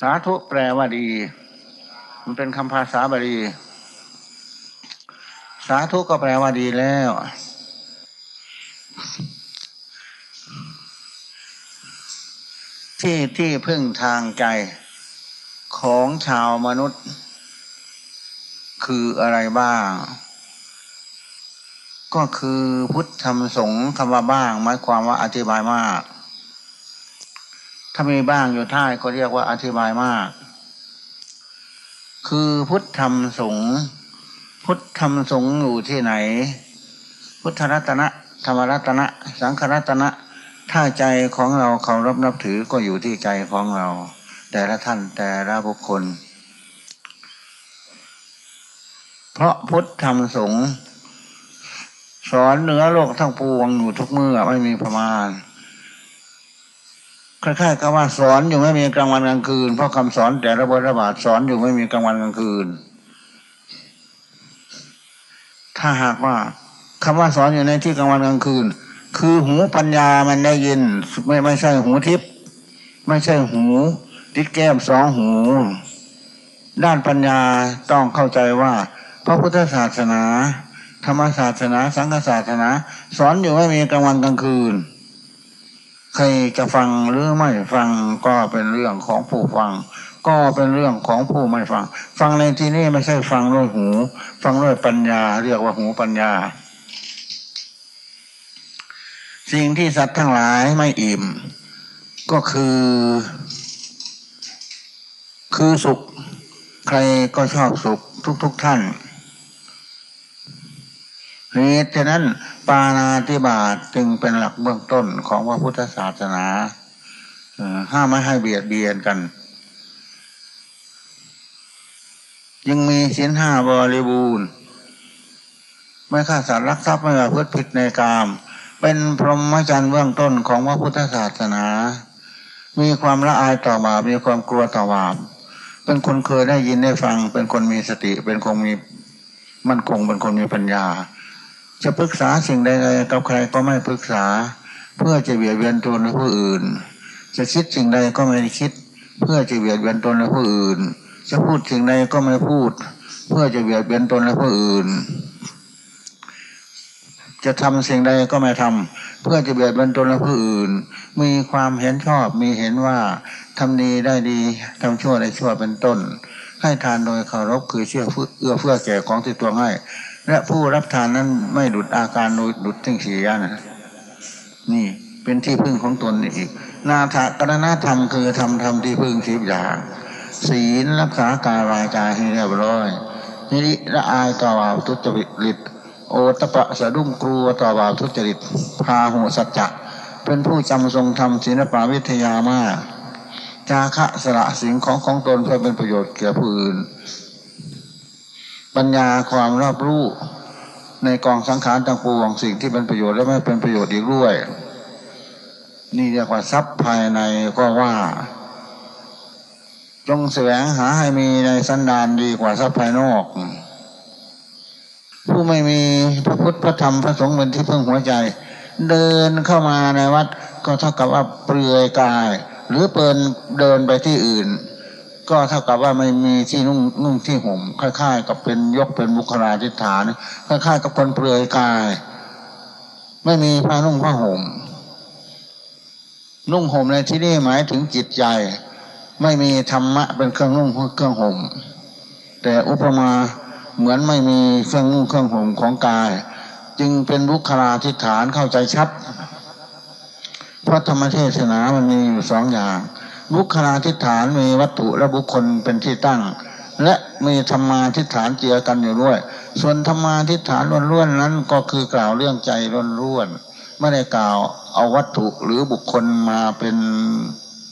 สาธุแปลว่าดี มันเป็นคำภาษาบาลี สาธุก็แปลว่าดีแล้ว ที่ที่พึ่งทางใจของชาวมนุษย์ คืออะไรบ้าง ก็คือพุทธธรรมสงฆ์คำว่าบ้างหมายความว่าอธิบายมาก ถ้ามีบ้างอยู่ท้ายก็เรียกว่าอธิบายมาก คือพุทธธรรมสงฆ์พุทธธรรมสงฆ์อยู่ที่ไหน พุทธรัตนะธรรมรัตนะ สังขรัตนะ ถ้าใจของเราเคารพนับถือก็อยู่ที่ใจของเรา แต่ละท่านแต่ละบุคคล เพราะพุทธธรรมสงฆ์สอนเหนือโลกทั้งปวงอยู่ทุกเมื่อไม่มีประมาณ คล้ายๆกับว่าสอนอยู่ไม่มีกลางวันกลางคืน เพราะคำสอนแต่ละบทระบาดสอนอยู่ไม่มีกลางวันกลางคืน ถ้าหากว่าคำว่าสอนอยู่ในที่กลางวันกลางคืน คือหูปัญญามันได้ยิน ไม่ไม่ใช่หูทิพย์ไม่ใช่หูติดแก้มสองหู ด้านปัญญาต้องเข้าใจว่า พระพุทธศาสนา ธรรมศาสนา สังฆศาสนา สอนอยู่ไม่มีกลางวันกลางคืน ใครจะฟังหรือไม่ฟังก็เป็นเรื่องของผู้ฟัง ก็เป็นเรื่องของผู้ไม่ฟัง ฟังในที่นี้ไม่ใช่ฟังด้วยหู ฟังด้วยปัญญา เรียกว่าหูปัญญา สิ่งที่สัตว์ทั้งหลายไม่อิ่ม ก็คือ คือสุข ใครก็ชอบสุขทุก ๆทท่าน เหตุฉะนั้นปานาติบาตจึงเป็นหลักเบื้องต้นของพระพุทธศาสนาห้ามไม่ให้เบียดเบียนกัน ยังมีสินห้าบริบูรณ์ ไม่ฆ่าสัตว์รักทรัพย์ไม่ประพฤติผิดในกาม เป็นพรหมจรรย์เบื้องต้นของพระพุทธศาสนา มีความละอายต่อบาปมีความกลัวต่อบาปเป็นคนเคยได้ยินได้ฟัง เป็นคนมีสติ เป็นคนมีมั่นคง เป็นคนมีปัญญา จะปรึกษาสิ่งใดๆกับใครก็ไม่ปรึกษา เพื่อจะเบียดเบียนตนและผู้อื่น จะคิดสิ่งใดก็ไม่คิด เพื่อจะเบียดเบียนตนและผู้อื่น จะพูดสิ่งใดก็ไม่พูด เพื่อจะเบียดเบียนตนและผู้อื่น จะทำสิ่งใดก็ไม่ทำเพื่อจะเบียดเบียนตนและผู้อื่น มีความเห็นชอบมีเห็นว่าทำดีได้ดีทำชั่วได้ชั่วเป็นต้น ให้ทานโดยเคารพคือเชื่อเอื้อเพื่อแก่ของที่ตัวให้ และผู้รับทานนั้นไม่ดุดอาการโดยดุดทิ้งเสียนะนี่เป็นที่พึ่งของตนอีก นาถกรณธรรมคือทำทำที่พึ่งสิบอย่าง ศีลรักษากายวาจาให้เรียบร้อยนิละอายต่อบาปทุจริต โอตปะสะดุ้งกลัวต่อบาปทุจริต พาหัวสัจจะเป็นผู้จำทรงธรรมศิลปวิทยามาก จาคะสละสิ่งของของตนเพื่อเป็นประโยชน์แก่ผู้อื่น ปัญญาความรอบรู้ในกองสังขารต่างปวงสิ่งที่เป็นประโยชน์และไม่เป็นประโยชน์อีกด้วย นี่เรียกว่าทรัพย์ภายในก็ว่า จงแสวงหาให้มีในสันดานดีกว่าทรัพย์ภายนอก ผู้ไม่มีพระพุทธพระธรรมพระสงฆ์เป็นที่พึ่งหัวใจ เดินเข้ามาในวัด ก็เท่ากับว่าเปลือยกาย หรือเปินเดินไปที่อื่น ก็เท่ากับว่าไม่มีที่นุ่งนุ่งที่ห่มคล้ายๆ กับเป็นยกเป็นบุคลาธิฐานคล้ายๆ กับคนเปลือยกาย ไม่มีผ้านุ่งผ้าห่มนุ่งห่มในที่นี้หมายถึงจิตใจ ไม่มีธรรมะเป็นเครื่องนุ่งเครื่องห่ม แต่อุปมาเหมือนไม่มีเครื่องนุ่งเครื่องห่มของกาย จึงเป็นบุคลาธิฐานเข้าใจชัด เพราะธรรมเทศนามันมีอยู่สองอย่าง บุคลาธิฐานมีวัตถุและบุคคลเป็นที่ตั้ง และมีธรรมาทิฏฐานเจียกันอยู่ด้วย ส่วนธรรมาทิฏฐานล้วนๆนั้นก็คือกล่าวเรื่องใจล้วนๆไม่ได้กล่าวเอาวัตถุหรือบุคคลมาเป็น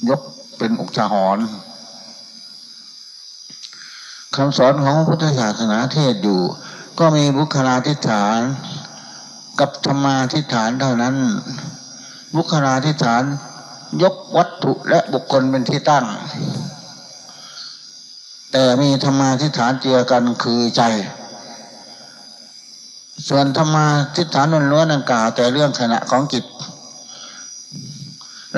ยกเป็นอุกาหรณ์คำสอนของพุทธศาสนาเทศอยู่ ก็มีบุคลาธิฐานกับธรรมาทิฏฐานเท่านั้น บุคลาธิฐาน ยกวัตถุและบุคคลเป็นที่ตั้ง แต่มีธรรมาทิฏฐานเจียกันคือใจ ส่วนธรรมาทิฏฐานล้วนๆนังกล่าวแต่เรื่องขณะของจิต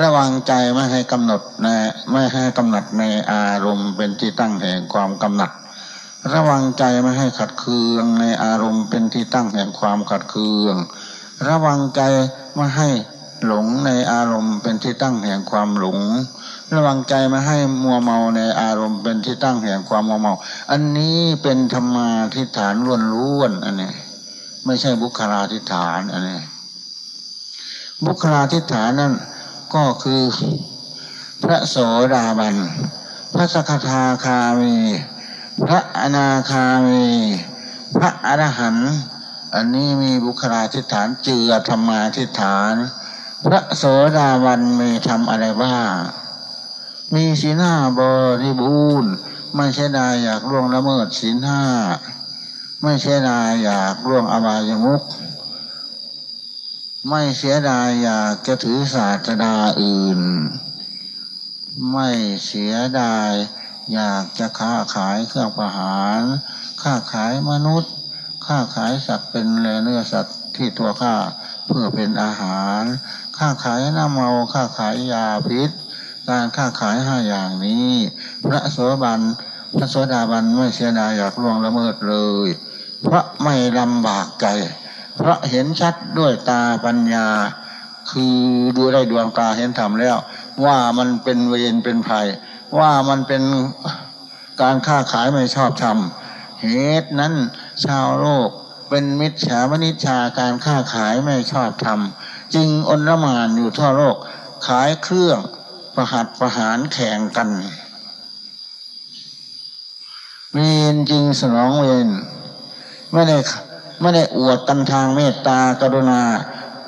ระวังใจไม่ให้กำหนดในไม่ให้กำหนดในอารมณ์เป็นที่ตั้งแห่งความกำหนัด ระวังใจไม่ให้ขัดเคืองในอารมณ์เป็นที่ตั้งแห่งความขัดเคือง ระวังใจไม่ให้ หลงในอารมณ์เป็นที่ตั้งแห่งความหลง ระวังใจม่ให้มัวเมาในอารมณ์เป็นที่ตั้งแห่งความมัวเมา อันนี้เป็นธรรมาทิฏฐานล้วนๆอันนี้ไม่ใช่บุคลาทิฏฐานอันนี้บุคลาทิฏฐานนั้นก็คือพระโสดาบัน พระสกทาคามี พระอนาคามี พระอรหันต์อันนี้มีบุคลาธิฐานเจือธรรมาธิฐาน พระโสดาบันมีทำอะไรบ้าง มีศีลห้าบริบูรณ์ ไม่ใช่นายอยากล่วงละเมิดศีลห้า ไม่ใช่นายอยากล่วงอบายมุขไม่เสียดายอยากจะถือศาสดาอื่น ไม่เสียดายอยากจะค้าขายเครื่องประหาร ค้าขายมนุษย์ ค้าขายสัตว์เป็นเนื้อสัตว์ที่ตัวข้า เพื่อเป็นอาหาร ค้าขายน้ำเมาค้าขายยาพิษ การค้าขายห้าอย่างนี้ พระโสบันพระโสดาบันไม่เสียดายอยากล่วงละเมิดเลย เพราะไม่ลำบากใจ เพราะเห็นชัดด้วยตาปัญญา คือดูได้ดวงตาเห็นธรรมแล้ว ว่ามันเป็นเวรเป็นภัย ว่ามันเป็นการค้าขายไม่ชอบธรรมเหตุนั้นชาวโลก เป็นมิจฉาวณิชาการค้าขายไม่ชอบธรรมจึงอนรมานอยู่ทั่วโลก ขายเครื่องประหัตประหารแข่งกันเวรจริงสนองเวรไม่ได้ไม่ได้อวดกันทางเมตตากรุณา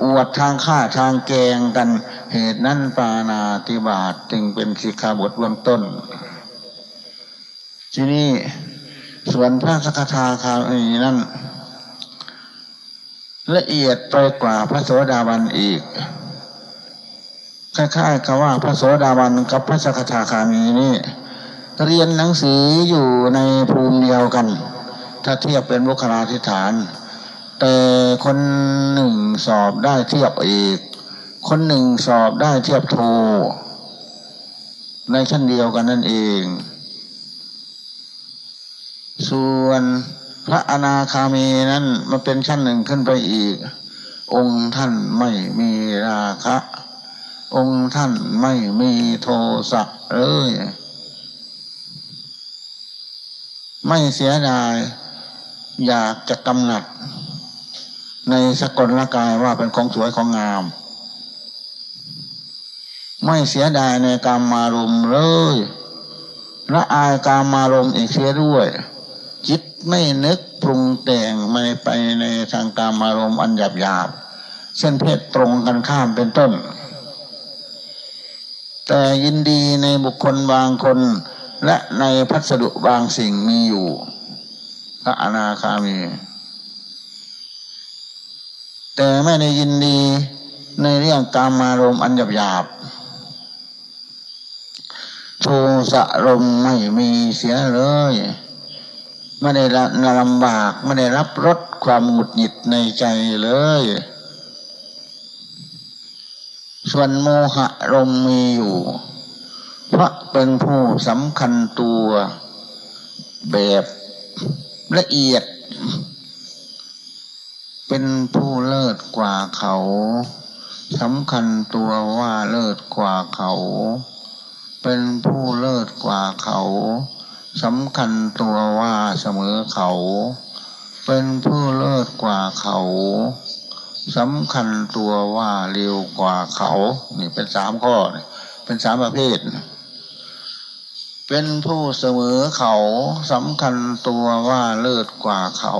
อวดทางฆ่าทางแกงกัน เหตุนั้นปานาติบาตจึงเป็นสิกขาบทเบื้องต้น ที่นี่ส่วนพระสกทาคามีนั้น ละเอียดไปกว่าพระโสดาบันอีกคล้ายๆกับว่าพระโสดาบันกับพระสกทาคามีนี่เรียนหนังสืออยู่ในภูมิเดียวกัน ถ้าเทียบเป็นบุคลาธิฐาน แต่คนหนึ่งสอบได้เทียบเอกคนหนึ่งสอบได้เทียบโท ในชั้นเดียวกันนั่นเอง ส่วน พระอนาคามีนั้นมาเป็นชั้นหนึ่งขึ้นไปอีก องค์ท่านไม่มีราคะ องค์ท่านไม่มีโทสะเลยไม่เสียดายอยากจะกำหนัด ในสกลกายว่าเป็นของสวยของงาม ไม่เสียดายในกามมารมเลยละอายกามมารมอีกเสียด้วย จิตไม่นึกปรุงแต่งไม่ไปในทางกามมารมณ์อันหยาบหยาบเส้นเพศตรงกันข้ามเป็นต้น แต่ยินดีในบุคคลบางคน และในพัสดุบางสิ่งมีอยู่ พระอนาคามี แต่ไม่ได้ยินดีในเรื่องกามารมณ์อันหยาบหยาบโทสะลมไม่มีเสียเลย ไม่ได้ลำบากไม่ได้รับรสความหงุดหงิดในใจเลย ส่วนโมหะลมมีอยู่ เพราะเป็นผู้สำคัญตัวแบบละเอียด เป็นผู้เลิศกว่าเขาสำคัญตัวว่าเลิศกว่าเขา เป็นผู้เลิศกว่าเขา สำคัญตัวว่าเสมอเขา เป็นผู้เลิศกว่าเขาสำคัญตัวว่าเร็วกว่าเขา นี่เป็นสามข้อ เป็นสามประเภท เป็นผู้เสมอเขาสำคัญตัวว่าเลิศกว่าเขา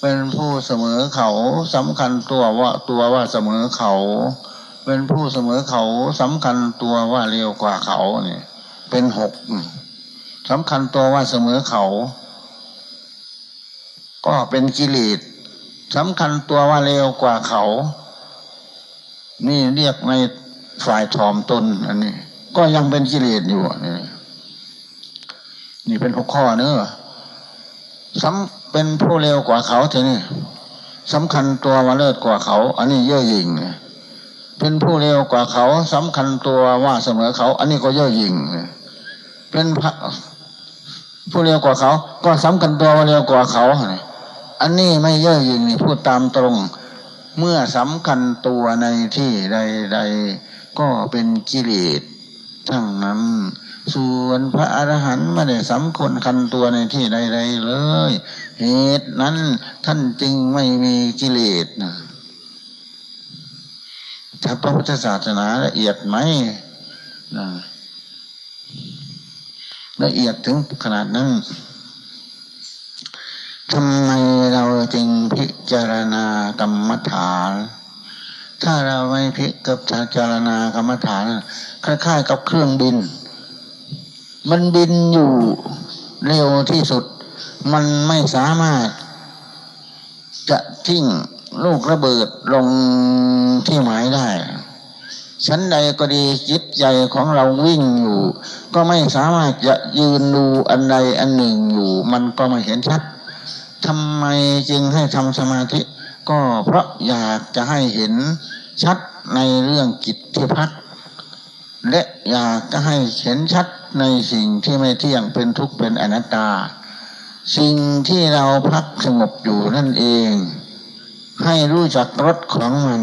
เป็นผู้เสมอเขาสำคัญตัวว่าตัวว่าเสมอเขา เป็นผู้เสมอเขาสำคัญตัวว่าเร็วกว่าเขาเนี่ยเป็นหก สำคัญตัวว่าเสมอเขา ก็เป็นกิเลสสำคัญตัวว่าเร็วกว่าเขา นี่เรียกในฝ่ายทอมตนอันนี้ ก็ยังเป็นกิเลสอยู่นี่นี่เป็นหกข้อเนอะซ้ำเป็นผู้เร็วกว่าเขาทีนี้สำคัญตัวมาเลิศกว่าเขา อันนี้เย่อหยิ่งเป็นผู้เร็วกว่าเขาสำคัญตัวว่าเสมอเขา อันนี้ก็เย่อหยิ่งเป็นพระ ผู้เร็วกว่าเขา ก็สำคัญตัวว่าเร็วกว่าเขาอันนี้ไม่เย่อหยิ่งนี่พูดตามตรง เมื่อสำคัญตัวในที่ใดๆก็เป็นกิเลสทั้งนั้น ส่วนพระอรหันต์ไม่ได้สำคัญคันตัวในที่ใดๆเลย เหตุนั้นท่านจึงไม่มีกิเลสนะถ้าพระพุทธศาสนาละเอียดไหม ละเอียดถึงขนาดนั้นทำไมเราจึงพิจารณากรรมฐาน ถ้าเราไม่พิกับจารณากรรมฐาน คล้ายๆกับเครื่องบิน มันบินอยู่เร็วที่สุด มันไม่สามารถ จะทิ้งลูกระเบิดลงที่หมายได้ ชั้นใดก็ดีจิตใจของเราวิ่งอยู่ ก็ไม่สามารถจะยืนดูอันใดอันหนึ่งอยู่ มันก็ไม่เห็นชัดทำไมจึงให้ทำสมาธิ ก็เพราะอยากจะให้เห็นชัดในเรื่องกิจที่พัก และอยากจะให้เห็นชัดในสิ่งที่ไม่เที่ยงเป็นทุกข์เป็นอนัตตา สิ่งที่เราพักสงบอยู่นั่นเอง ให้รู้จักรสของมัน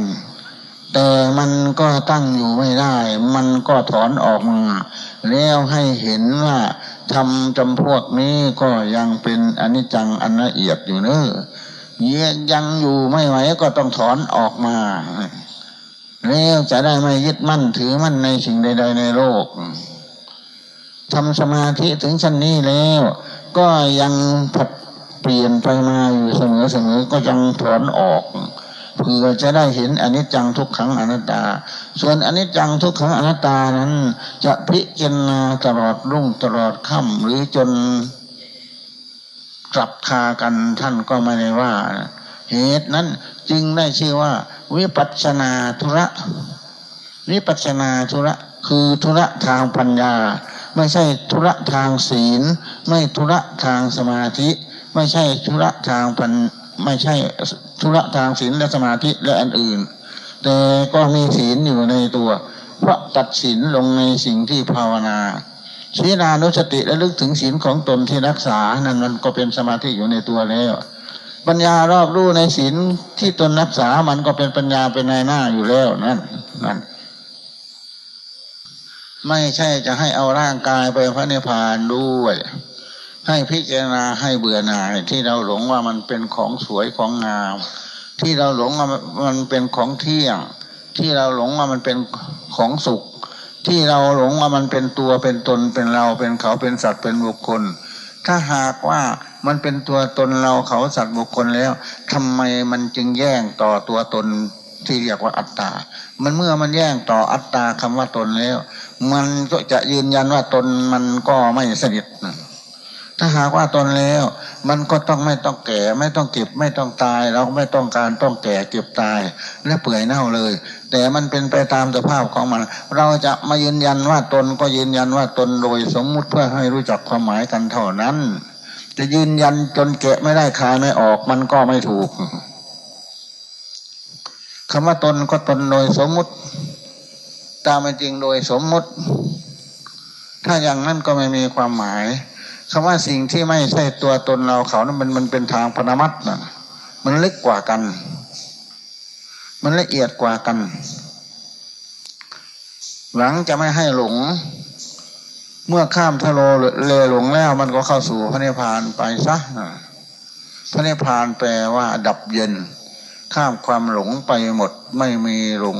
แต่มันก็ตั้งอยู่ไม่ได้ มันก็ถอนออกมา แล้วให้เห็นว่าทำจำพวกนี้ก็ยังเป็นอนิจจังอันละเอียดอยู่เนอะยังอยู่ไม่ไหวก็ต้องถอนออกมาแล้วจะได้ไม่ยึดมั่นถือมั่นในสิ่งใด ๆ ในโลกทำสมาธิถึงชั้นนี้แล้ว ก็ยังผัดเปลี่ยนไปมาอยู่เสมอเสมอก็ยังถอนออก เพื่อจะได้เห็นอนิจจังทุกขังอนัตตา ส่วนอนิจจังทุกขังอนัตตานั้น จะพิจารณาตลอดรุ่งตลอดค่ำหรือจนกลับคากันท่านก็ไม่ได้ว่า เหตุนั้นจึงได้ชื่อว่า วิปัสนาธุระ วิปัสนาธุระคือธุระทางปัญญา ไม่ใช่ธุระทางศีล ไม่ธุระทางสมาธิ ไม่ใช่ธุระทางพันไม่ใช่ ธุระทางศีลและสมาธิและอันอื่น แต่ก็มีศีลอยู่ในตัว เพราะตัดศีลลงในสิ่งที่ภาวนาศีนานุสติและลึกถึงศีลของตนที่รักษา นั่นมันก็เป็นสมาธิอยู่ในตัวแล้ว ปัญญารอบรู้ในศีลที่ตนรักษา มันก็เป็นปัญญาเป็นในหน้าอยู่แล้วนั่นนั่นไม่ใช่จะให้เอาร่างกายไปพระนิพพานด้วย ให้พิจารณาให้เบื่อหน่าย ที่เราหลงว่ามันเป็นของสวยของงาม ที่เราหลงว่ามันเป็นของเที่ยง ที่เราหลงว่ามันเป็นของสุข ที่เราหลงว่ามันเป็นตัวเป็นตนเป็นเราเป็นเขาเป็นสัตว์เป็นบุคคล ถ้าหากว่ามันเป็นตัวตนเราเขาสัตว์บุคคลแล้วทำไมมันจึงแย่งต่อตัวตนที่เรียกว่าอัตตา มันเมื่อมันแย่งต่ออัตตาคำว่าตนแล้ว มันก็จะยืนยันว่าตนมันก็ไม่สนิท ถ้าหากว่าตนแล้ว มันก็ต้องไม่ต้องแก่ ไม่ต้องเก็บไม่ต้องตาย เราไม่ต้องการต้องแก่เก็บตาย และเปื่อยเน่าเลย แต่มันเป็นไปตามสภาพของมัน เราจะมายืนยันว่าตนก็ยืนยันว่าตนโดยสมมุติเพื่อให้รู้จักความหมายกันเท่านั้น จะยืนยันจนแกะไม่ได้คายไม่ออกมันก็ไม่ถูกคำว่าตนก็ตนโดยสมมุติ ตามเป็นจริงโดยสมมุติ ถ้าอย่างนั้นก็ไม่มีความหมาย คำว่าสิ่งที่ไม่ใช่ตัวตนเราเขานั้นมันมันเป็นทางพนมัตนะมันลึกกว่ากัน มันละเอียดกว่ากัน หลังจะไม่ให้หลง เมื่อข้ามทะโลเลหลงแล้ว มันก็เข้าสู่พระนิพพานไปซะพระนิพพานแปลว่าดับเย็น ข้ามความหลงไปหมดไม่มีหลง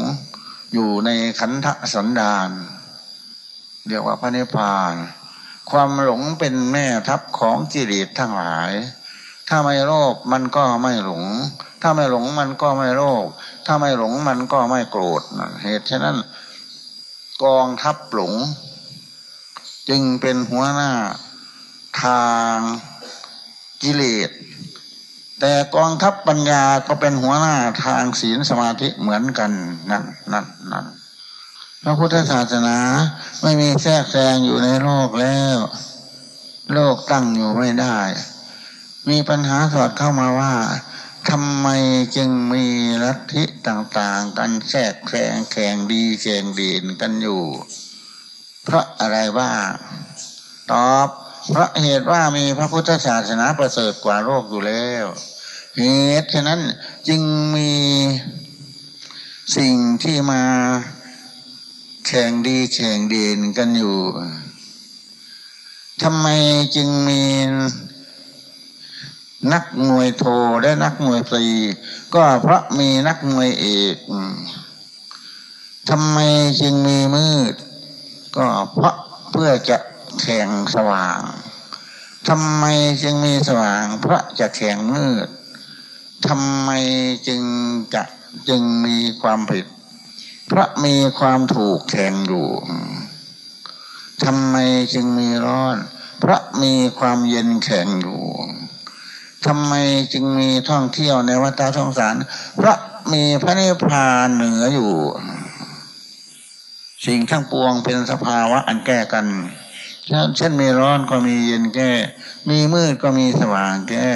อยู่ในขันธสันดานเรียกว่าพระนิพพาน ความหลงเป็นแม่ทัพของกิเลสทั้งหลาย ถ้าไม่โลภมันก็ไม่หลง ถ้าไม่หลงมันก็ไม่โลภ ถ้าไม่หลงมันก็ไม่โกรธ เหตุฉะนั้น กองทัพหลง จึงเป็นหัวหน้าทางกิเลส แต่กองทัพปัญญาก็เป็นหัวหน้าทางศีลสมาธิเหมือนกันนั่นนั่นนั่น พระพุทธศาสนาไม่มีแทรกแซงอยู่ในโลกแล้ว โลกตั้งอยู่ไม่ได้ มีปัญหาสอดเข้ามาว่าทำไมจึงมีลัทธิต่างๆ กันแทรกแข่งแข่งดีแข่งเด่นกันอยู่ เพราะอะไรบ้างตอบเพราะเหตุว่ามีพระพุทธศาสนาประเสริฐกว่าโลกอยู่แล้ว เหตุฉะนั้นจึงมีสิ่งที่มา แข่งดีแข่งเด่นกันอยู่ทำไมจึงมีนักมวยโทและนักมวยปรีก็เพราะมีนักมวยเอกทำไมจึงมีมืด ก็เพราะเพื่อจะแข่งสว่างทำไมจึงมีสว่าง เพราะจะแข่งมืดทำไมจึงจะจึงมีความผิด พระมีความถูกแข่งอยู่ทำไมจึงมีร้อน พระมีความเย็นแข็งอยู่ทำไมจึงมีท่องเที่ยวในวัฏสงสาร พระมีพระนิพพานเหนืออยู่ สิ่งทั้งปวงเป็นสภาวะอันแก้กันเช่นมีร้อนก็มีเย็นแก้ มีมืดก็มีสว่างแก้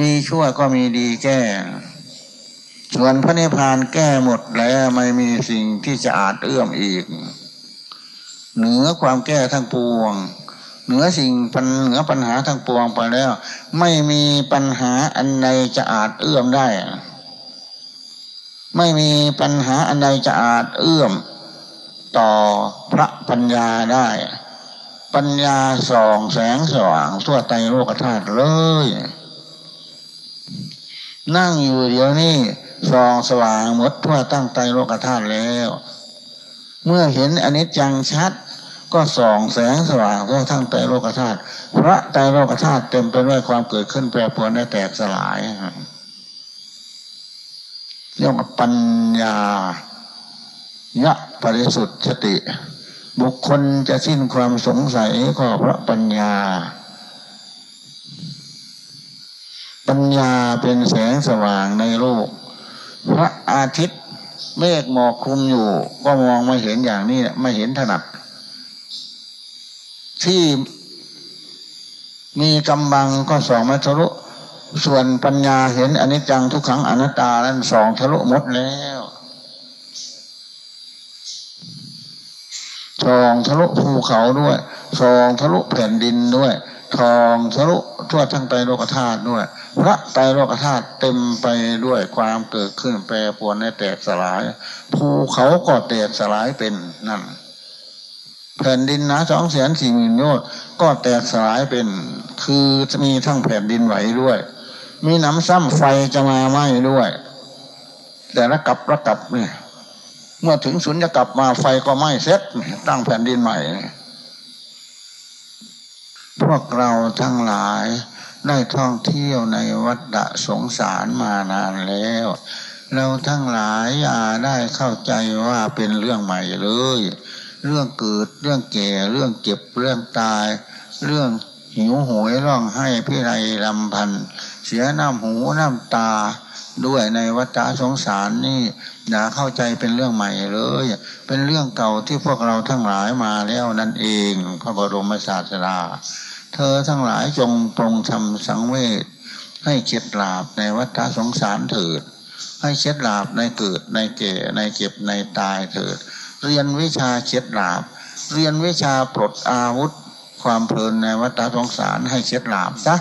มีชั่วก็มีดีแก้ ส่วนพระนิพพานแก้หมดแล้วไม่มีสิ่งที่จะอาจเอื้อมอีก เหนือความแก้ทั้งปวง เหนือสิ่งปัญเหนือปัญหาทั้งปวงไปแล้ว ไม่มีปัญหาอันใดจะอาจเอื้อมได้ ไม่มีปัญหาอันใดจะอาจเอื้อม ต่อพระปัญญาได้ ปัญญาส่องแสงสว่างทั่วไตโลกธาตุเลย นั่งอยู่เดี๋ยวนี้ ส่องสว่างหมดทั่วตั้งไตโลกธาตุแล้ว เมื่อเห็นอนิจจังชัด ก็ส่องแสงสว่างทั่วทั้งใจโลกธาตุพระใจโลกธาตุเต็มไปด้วยความเกิดขึ้นแปรปรวนและแตกสลายเรียกว่าปัญญายะปริสุทธิ์สติ บุคคลจะสิ้นความสงสัยก็เพราะปัญญา ปัญญาเป็นแสงสว่างในโลก พระอาทิตย์เมฆหมอกคลุมอยู่ ก็มองไม่เห็นอย่างนี้ไม่เห็นถนัด ที่มีกำบังก็สองไม่ทะลุส่วนปัญญาเห็นอนิจจังทุกขังอนัตตานั้นสองทะลุหมดแล้วสองทะลุภูเขาด้วยสองทะลุแผ่นดินด้วย ทองทะลุทั่วทั้งไตโลกธาตุด้วย พระไตโลกธาตุเต็มไปด้วยความเกิดขึ้นแปรปรวนในแตกสลาย ภูเขาก็แตกสลายเป็นนั่นแผ่นดินนะสองแสนสี่หมื่นโยชน์ก็แตกสลายเป็น คือจะมีทั้งแผ่นดินไหวด้วย มีน้ำซ้ำไฟจะมาไหม้ด้วย แต่ละกับละกับเนี่ยเมื่อถึงสุญญกลับมาไฟก็ไหม้เสร็จตั้งแผ่นดินใหม่ พวกเราทั้งหลายได้ท่องเที่ยวในวัฏสงสารมานานแล้ว เราทั้งหลายอย่าได้เข้าใจว่าเป็นเรื่องใหม่เลย เรื่องเกิดเรื่องแก่เรื่องเก็บเรื่องตาย เรื่องหิวโหยร้องไห้พิไรลำพัน เสียน้ำหูน้ำตาด้วยในวัฏสงสารนี่ อย่าเข้าใจเป็นเรื่องใหม่เลย เป็นเรื่องเก่าที่พวกเราทั้งหลายมาแล้วนั่นเอง พระบรมศาสดา เธอทั้งหลายจงปรงทำสังเวชให้เข็ดหลาบในวัฏสงสารเถิด ให้เช็ดหลาบในเกิดในแก่ในเก็บในตายเถิด เรียนวิชาเช็ดหลาบ เรียนวิชาปลดอาวุธ ความเพลินในวัฏสงสารให้เช็ดหลาบซะ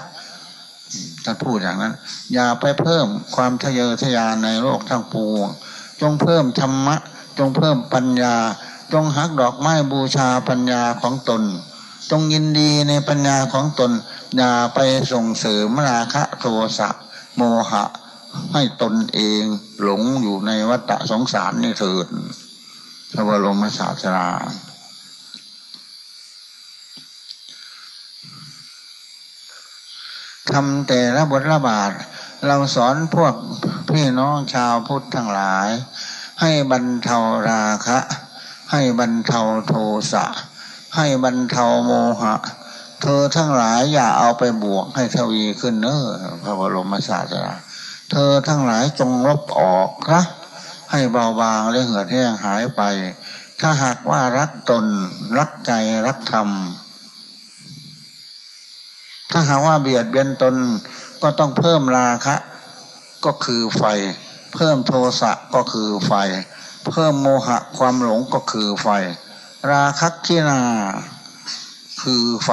ท่านพูดอย่างนั้น อย่าไปเพิ่มความทะเยอทะยานในโลกทั้งปวง จงเพิ่มธรรมะ จงเพิ่มปัญญา จงหักดอกไม้บูชาปัญญาของตน จงยินดีในปัญญาของตน อย่าไปส่งเสริมราคะโทสะโมหะ ให้ตนเองหลงอยู่ในวัฏสงสารนี่เถิดพระบรมศาสดาทำแต่ละบทละบาท เราสอนพวก พี่น้องชาวพุทธทั้งหลาย ให้บรรเทาราคะ ให้บรรเทาโทสะ ให้บรรเทาโมหะ เธอทั้งหลายอย่าเอาไปบวกให้ทวีขึ้นเนอพระบรมศาสดาเธอทั้งหลายจงลบออกนะให้เบาบางและเหือดแห้งหายไป ถ้าหากว่ารักตนรักใจรักธรรมถ้าหากว่าเบียดเบียนตนก็ต้องเพิ่มราคะ ก็คือไฟ เพิ่มโทสะก็คือไฟ เพิ่มโมหะความหลงก็คือไฟ ราคักขินา คือไฟ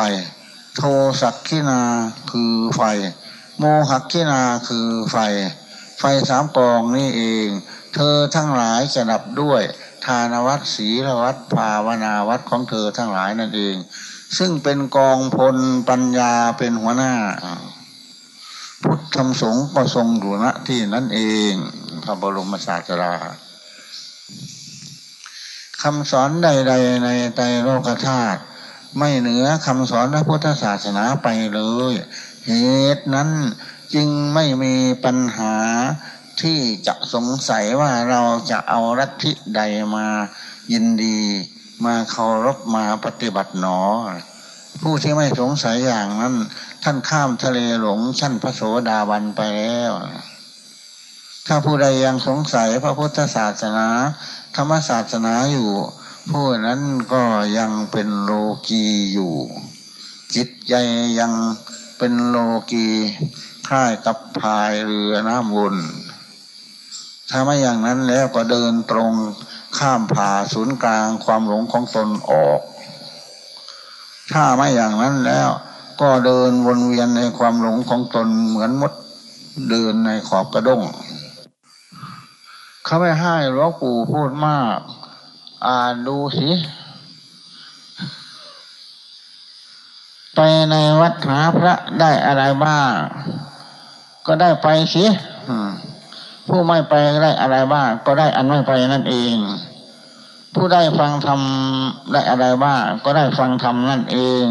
โทสักขินาคือไฟ โมหักขินาคือไฟ ไฟสามกองนี่เอง เธอทั้งหลายจะดับด้วยทานวัดศีลวัดภาวนาวัดของเธอทั้งหลายนั่นเอง ซึ่งเป็นกองพลปัญญาเป็นหัวหน้า พุทธธรรมสงฆ์ก็ทรงอยู่ณที่นั่นเอง พระบรมศาสดาคำสอนใด ๆ ในไตรโลกธาตุไม่เหนือคำสอนพระพุทธศาสนาไปเลย เหตุนั้นจึงไม่มีปัญหาที่จะสงสัยว่าเราจะเอารัฐิใดมายินดี มาเคารพมาปฏิบัติหนอ ผู้ที่ไม่สงสัยอย่างนั้น ท่านข้ามทะเลหลงชั้นพระโสดาบันไปแล้ว ถ้าผู้ใดยังสงสัยพระพุทธศาสนา ธรรมศาสนาอยู่ผู้นั้นก็ยังเป็นโลกีอยู่ จิตใจยังเป็นโลกีคล้ายกับพายเรือน้ำวนถ้าไม่อย่างนั้นแล้วก็เดินตรงข้ามผ่าศูนย์กลางความหลงของตนออก ถ้าไม่อย่างนั้นแล้ว ก็เดินวนเวียนในความหลงของตนเหมือนมดเดินในขอบกระด้ง เขาไม่ให้หลวงปู่พูดมาก อ่านดูสิ ไปในวัดหาพระได้อะไรบ้าง ก็ได้ไปสิผู้ไม่ไปได้อะไรบ้าง ก็ได้อันไม่ไปนั่นเอง ผู้ได้ฟังธรรมได้อะไรบ้าง ก็ได้ฟังธรรมนั่นเอง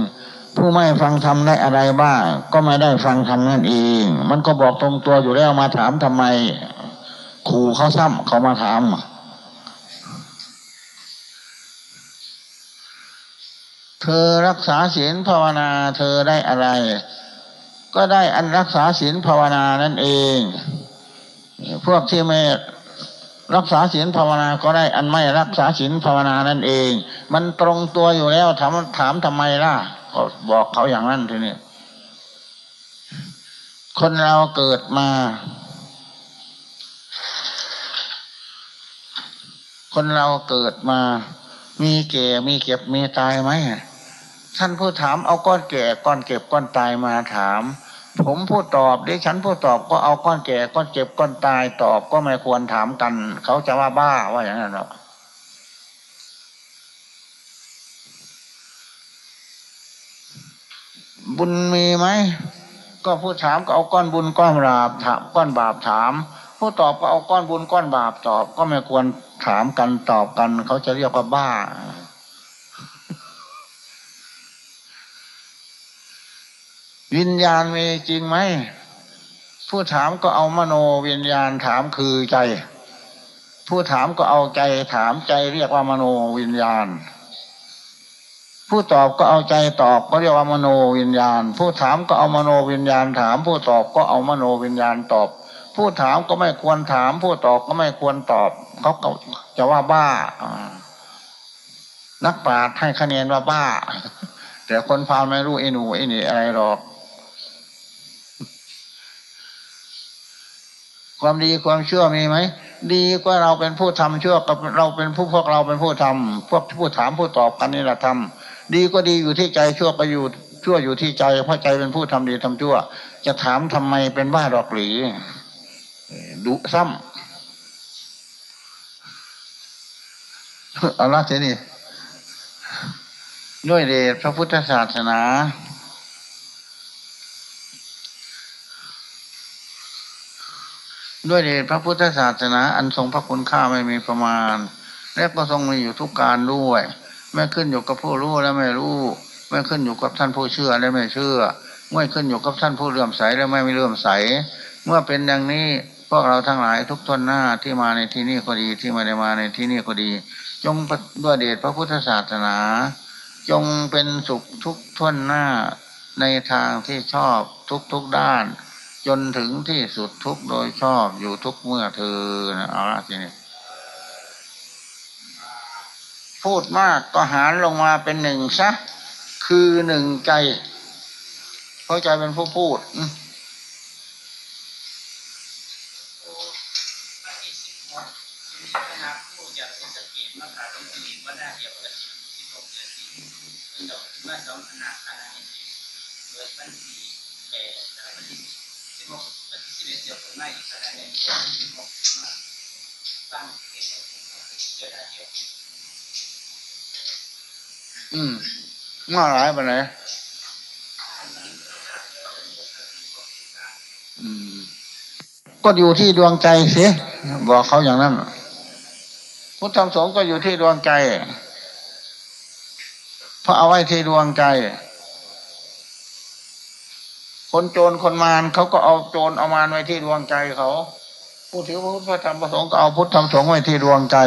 ผู้ไม่ฟังธรรมได้อะไรบ้าง ก็ไม่ได้ฟังธรรมนั่นเอง มันก็บอกตรงตัวอยู่แล้วมาถามทำไมขู่เขาซ้ำเขามาถามเธอรักษาศีลภาวนา เธอได้อะไร ก็ได้อันรักษาศีลภาวนานั่นเอง พวกที่ไม่รักษาศีลภาวนา ก็ได้อันไม่รักษาศีลภาวนานั่นเอง มันตรงตัวอยู่แล้วถามถามทำไมล่ะ ก็บอกเขาอย่างนั้นทีนี้คนเราเกิดมา คนเราเกิดมา มีแก่มีเก็บมีตายไหมท่านผู้ถามเอาก้อนแก่ก้อนเก็บก้อนตายมาถาม ผมผู้ตอบดิฉันผู้ตอบก็เอาก้อนแก่ก้อนเจ็บก้อนตายตอบก็ไม่ควรถามกัน เขาจะว่าบ้าว่าอย่างนั้นหรอ บุญมีไหมก็ผู้ถามก็เอาก้อนบุญก้อนบาปถามก้อนบาปถาม ผู้ตอบก็เอาก้อนบุญก้อนบาปตอบ ก็ไม่ควรถามกันตอบกัน เขาจะเรียกว่าบ้า วิญญาณมีจริงไหมผู้ถามก็เอามโนวิญญาณถามคือใจ ผู้ถามก็เอาใจถามใจเรียกว่ามโนวิญญาณ ผู้ตอบก็เอาใจตอบก็เรียกว่ามโนวิญญาณ ผู้ถามก็เอามโนวิญญาณถาม ผู้ตอบก็เอามโนวิญญาณตอบ ผู้ถามก็ไม่ควรถาม ผู้ตอบก็ไม่ควรตอบเขาก็จะว่าบ้านักปราชญ์ให้คะแนนว่าบ้า แต่คนพาลไม่รู้ไอ้หนูไอ้นี่อะไรหรอก ความดีความเชื่อมีไหมดีกว่าเราเป็นผู้ทำเชื่อกับเราเป็นผู้พวกเราเป็นผู้ทำพวกผู้ถามผู้ตอบกันนี่แหละทำ ดีก็ดีอยู่ที่ใจชั่วก็อยู่ชั่วอยู่ที่ใจ เพราะใจเป็นผู้ทำดีทำชั่ว จะถามทำไมเป็นบ้าดอกหรือดุซ้ำเอาละเจนี่ด้วยเดชพระพุทธศาสนา ด้วยเดชพระพุทธศาสนา อันทรงพระคุณค่าไม่มีประมาณ และก็ทรงมีอยู่ทุกการด้วย ไม่ขึ้นอยู่กับผู้รู้และไม่รู้ ไม่ขึ้นอยู่กับท่านผู้เชื่อและไม่เชื่อ ไม่ขึ้นอยู่กับท่านผู้เลื่อมใสและไม่ไม่เลื่อมใส เมื่อเป็นอย่างนี้พวกเราทั้งหลายทุกทนหน้าที่มาในที่นี้ก็ดีที่ไม่ได้มาในที่นี้ก็ดี จงด้วยเดชพระพุทธศาสนา จงเป็นสุขทุกทนหน้าในทางที่ชอบทุกทุกด้าน จนถึงที่สุดทุกโดยชอบอยู่ทุกเมื่อเธอนะเอาละทีนี้ พูดมากก็หารลงมาเป็นหนึ่งซะคือหนึ่งใจ เพราะใจเป็นผู้พูดตั้งเหตุผลเกิดอะไร อืมมาหลายไปไหนอืมก็อยู่ที่ดวงใจสิบอกเขาอย่างนั้นพุทธธรรมสงฆ์ก็อยู่ที่ดวงใจเพราะเอาไว้ที่ดวงใจ คนโจรคนมารเขาก็เอาโจรเอามารไว้ที่ดวงใจเขาผู้ถือพระพุทธธรรมพระสงฆ์ก็เอาพุทธธรรมสงฆ์ไว้ที่ดวงใจ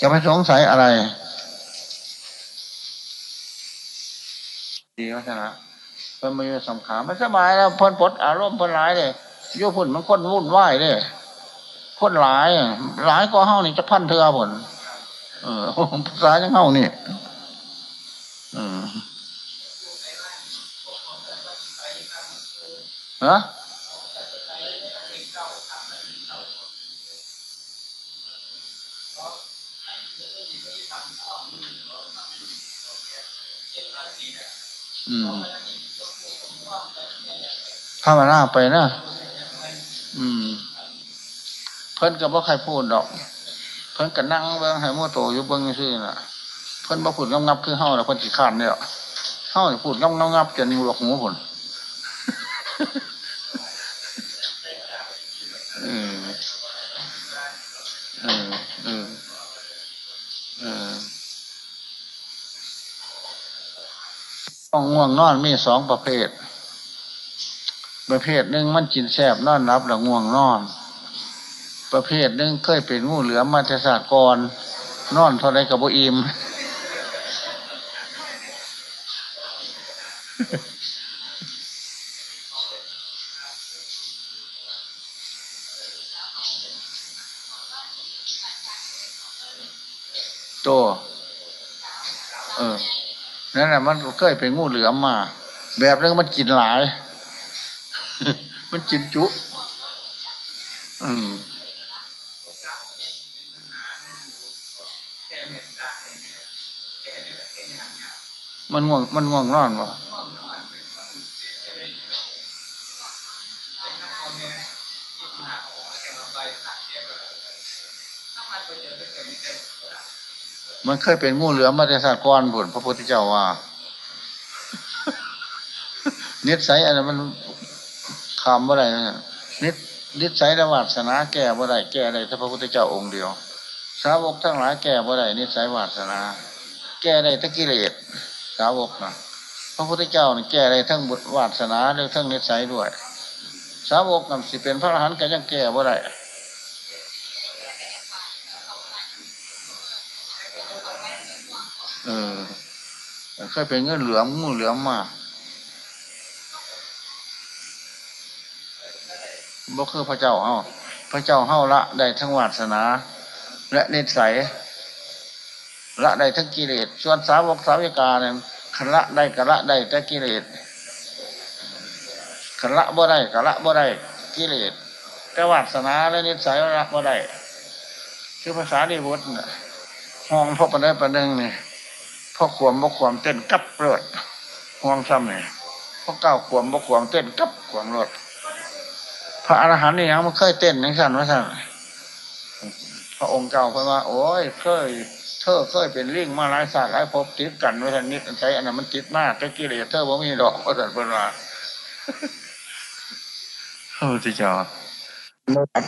จะไปสงสัยอะไร ดีวัฒนะเพิ่นมาอยู่สำขามันสบายแล้วเพิ่นปลดอารมณ์เพิ่นร้ายเลยโยพุ่นมันคนวุ่นวายเลยคนหลายหลายก็เฮานี่จะพันเธอผลเออภายยังเฮานี่เออฮะ อืมภาวนาไปนะอืม เพิ่นก็บ่ใครพูดดอก เพิ่นก็นั่งเบิ่งให้โมโตอยู่เบิ่งซื่อน่ะ เพิ่นบ่พูดงับงับคือเฮาน่ะเพิ่นสิขานเนี่ยเฮาพูดงับงับงับจนหลวกหูพุ่นเออเออเออเออ ต้องง่วงนอนมีสองประเภท ประเภทหนึ่งมันกินแสบนอนรับแล้วง่วงนอน ประเภทหนึ่งเคยเป็นงูเหลือมมาแต่ศาสตร์กรนอนเท่าไรกับโบอิมโตเออ นั่นแหละมันเคยเป็นงูเหลือมมา แบบนึงมันกินหลาย มันกินจุ อืมมันง่วงมันง่วงนอนวะ มันเคยเป็นงูเหลือมมาแต่ศาสตร์ก้อนผลพระพุทธเจ้าว่านิสัยอันนั้นมันคำว่าอะไรนินิสัยระวาสนาแก่ว่าไรแก่อะได้ถ้าพระพุทธเจ้าองค์เดียว สาวกทั้งหลายแก่ว่าไรนิสัยวาสนา แก่ได้ทั้งกิเลสสาวกนะพระพุทธเจ้านี่แก่ได้ทั้งบุตรวาสนาและทั้งนิสัยด้วย สาวกนำสิเป็นพระอรหันต์ก็ยังแก่ว่าไร เออเคยเป็นเงินเหลือมงูเหลือมมาบ่คือพระเจ้าเฮาพระเจ้าเฮาละได้ทั้งวาสนา และนิสัยละได้ทั้งกิเลสส่วนสาวกสาวิกาเนี่ยขันละได้กะละได้แต่กิเลสขันละบ่ได้กะละบ่ได้กิเลสแต่วาสนาและนิสัยละบ่ได้คือภาษาดีบุตรห้องพบกันได้ประเด็นนี่ พอขวมบ่ขวมเต้นกับเลือดห้องซ้ำเนี่ยพอเก้าขวมบ่ขวมเต้นกับขวมรถพระอรหันต์นี่ยังมันเคยเต้นยังสั่นว่าสั่นพระองค์เจ้าเพราะว่า โอ้ยเคยเธอเคยเป็นลิงมาหลายศาสตร์หลายภพติดกันไว้ทันนิดใช้อันนั้นมันติดมากแต่กิเลสเธอว่ามีดอกก็สันเป็นว่าเฮ้ยที่จอบัต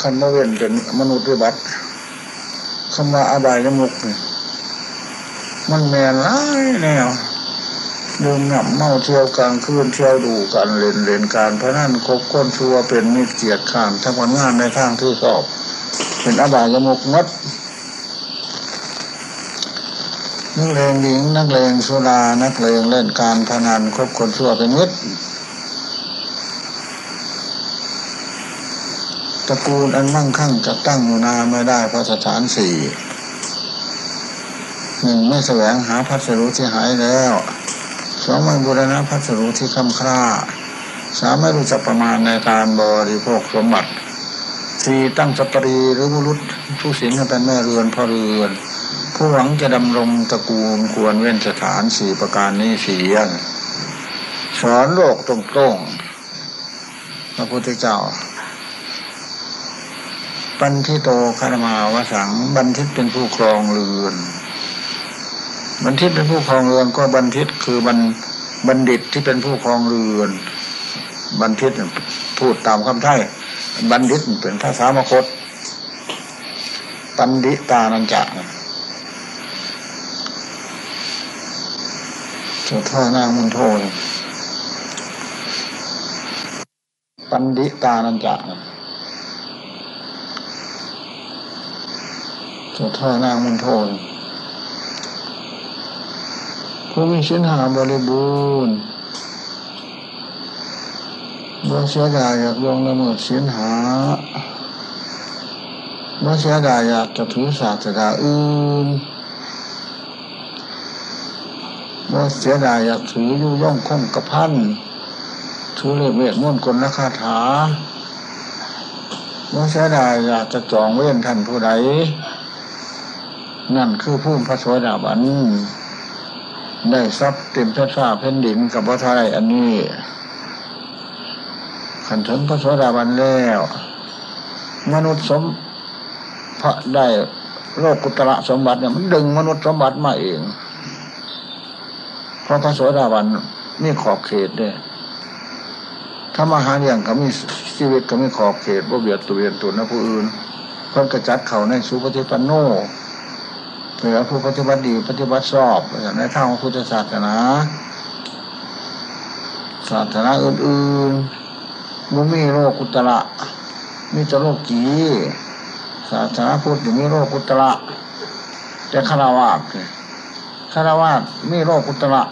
คันมาเว้นเป็นมนุษย์ด้วยบัตคำว่าอบายยมุกนี่ มันแมนร้ายแนวดื่มหนับเมาเที่ยวกลางคืนเที่ยวดูกันเล่นเล่นการพระนั่นคบก้นชัวเป็นมิตรเกียรติข้านทำงานในทางที่ชอบ เป็นอบายยมุกงดนักเลงหญิงนักเลงสุรานักเลงเล่นการพนันคบคนชั่วเป็นมิตรตระกูลอันมั่งคั่งจะตั้งอยู่นาไม่ได้เพราะสถานสี่ หนึ่งไม่แสวงหาพัสดุที่หายแล้วสองไม่บูรณะพัสดุที่คำคร่าสามไม่รู้จักประมาณในการบริโภคสมบัติสี่ตั้งสตรีหรือบุรุษผู้สิงให้เป็นแม่เรือนพ่อเรือน ผู้หวังจะดำรงตระกูลควรเว้นสถานสี่ประการนี้เสียสอนโลกตรงๆพระพุทธเจ้าปันทิโตคารมาวสังบันทิตเป็นผู้ครองเรือน บันทิตเป็นผู้ครองเรือนก็บันทิตคือบันบัณฑิตที่เป็นผู้ครองเรือน บันทิตพูดตามคำไทยบัณฑิตเป็นภาษามคตปันดิตานันจะสุท่านางมุนโทนปันดิตานันจะสุท่านางมุนโทน ผู้มีสินหาบริบูรณ์บ่เสียดายอยากลงละเมิดสินหาบ่เสียดายอยากจะถือศาสนาอื่นบ่เสียดายอยากถืออยุ่ย่องคงกระพันถือเลเวทม่วนกลนคาถาบ่เสียดายอยากจะจองเว้นท่านผู้ใดนั่นคือผู้พระโสดาบัน ได้ทรัพย์เต็มเพชรฟ้าแผ่นดินกับพระไทยอันนี้ขันถึงพระโสดาบันแล้ว มนุษย์สมพระได้โลกกุตระสมบัติเนี่ยมันดึงมนุษย์สมบัติมาเอง เพราะพระโสดาบันมีขอบเขตด้วยถ้ามาหาอย่างก็มีชีวิตก็มีขอบเขตว่าเบียดตัวเบียนตัวนะผู้อื่นเพิ่นกระจัดเขาในสุปฏิปันโน เหลือผู้ปฏิบัติดีปฏิบัติชอบในทางพุทธศาสนา ศาสนาอื่นๆมันมีโลกุตระมีแต่โลกีศาสนาพุทธมีโลกุตระแต่คารวะคารวะมีโลกุตระ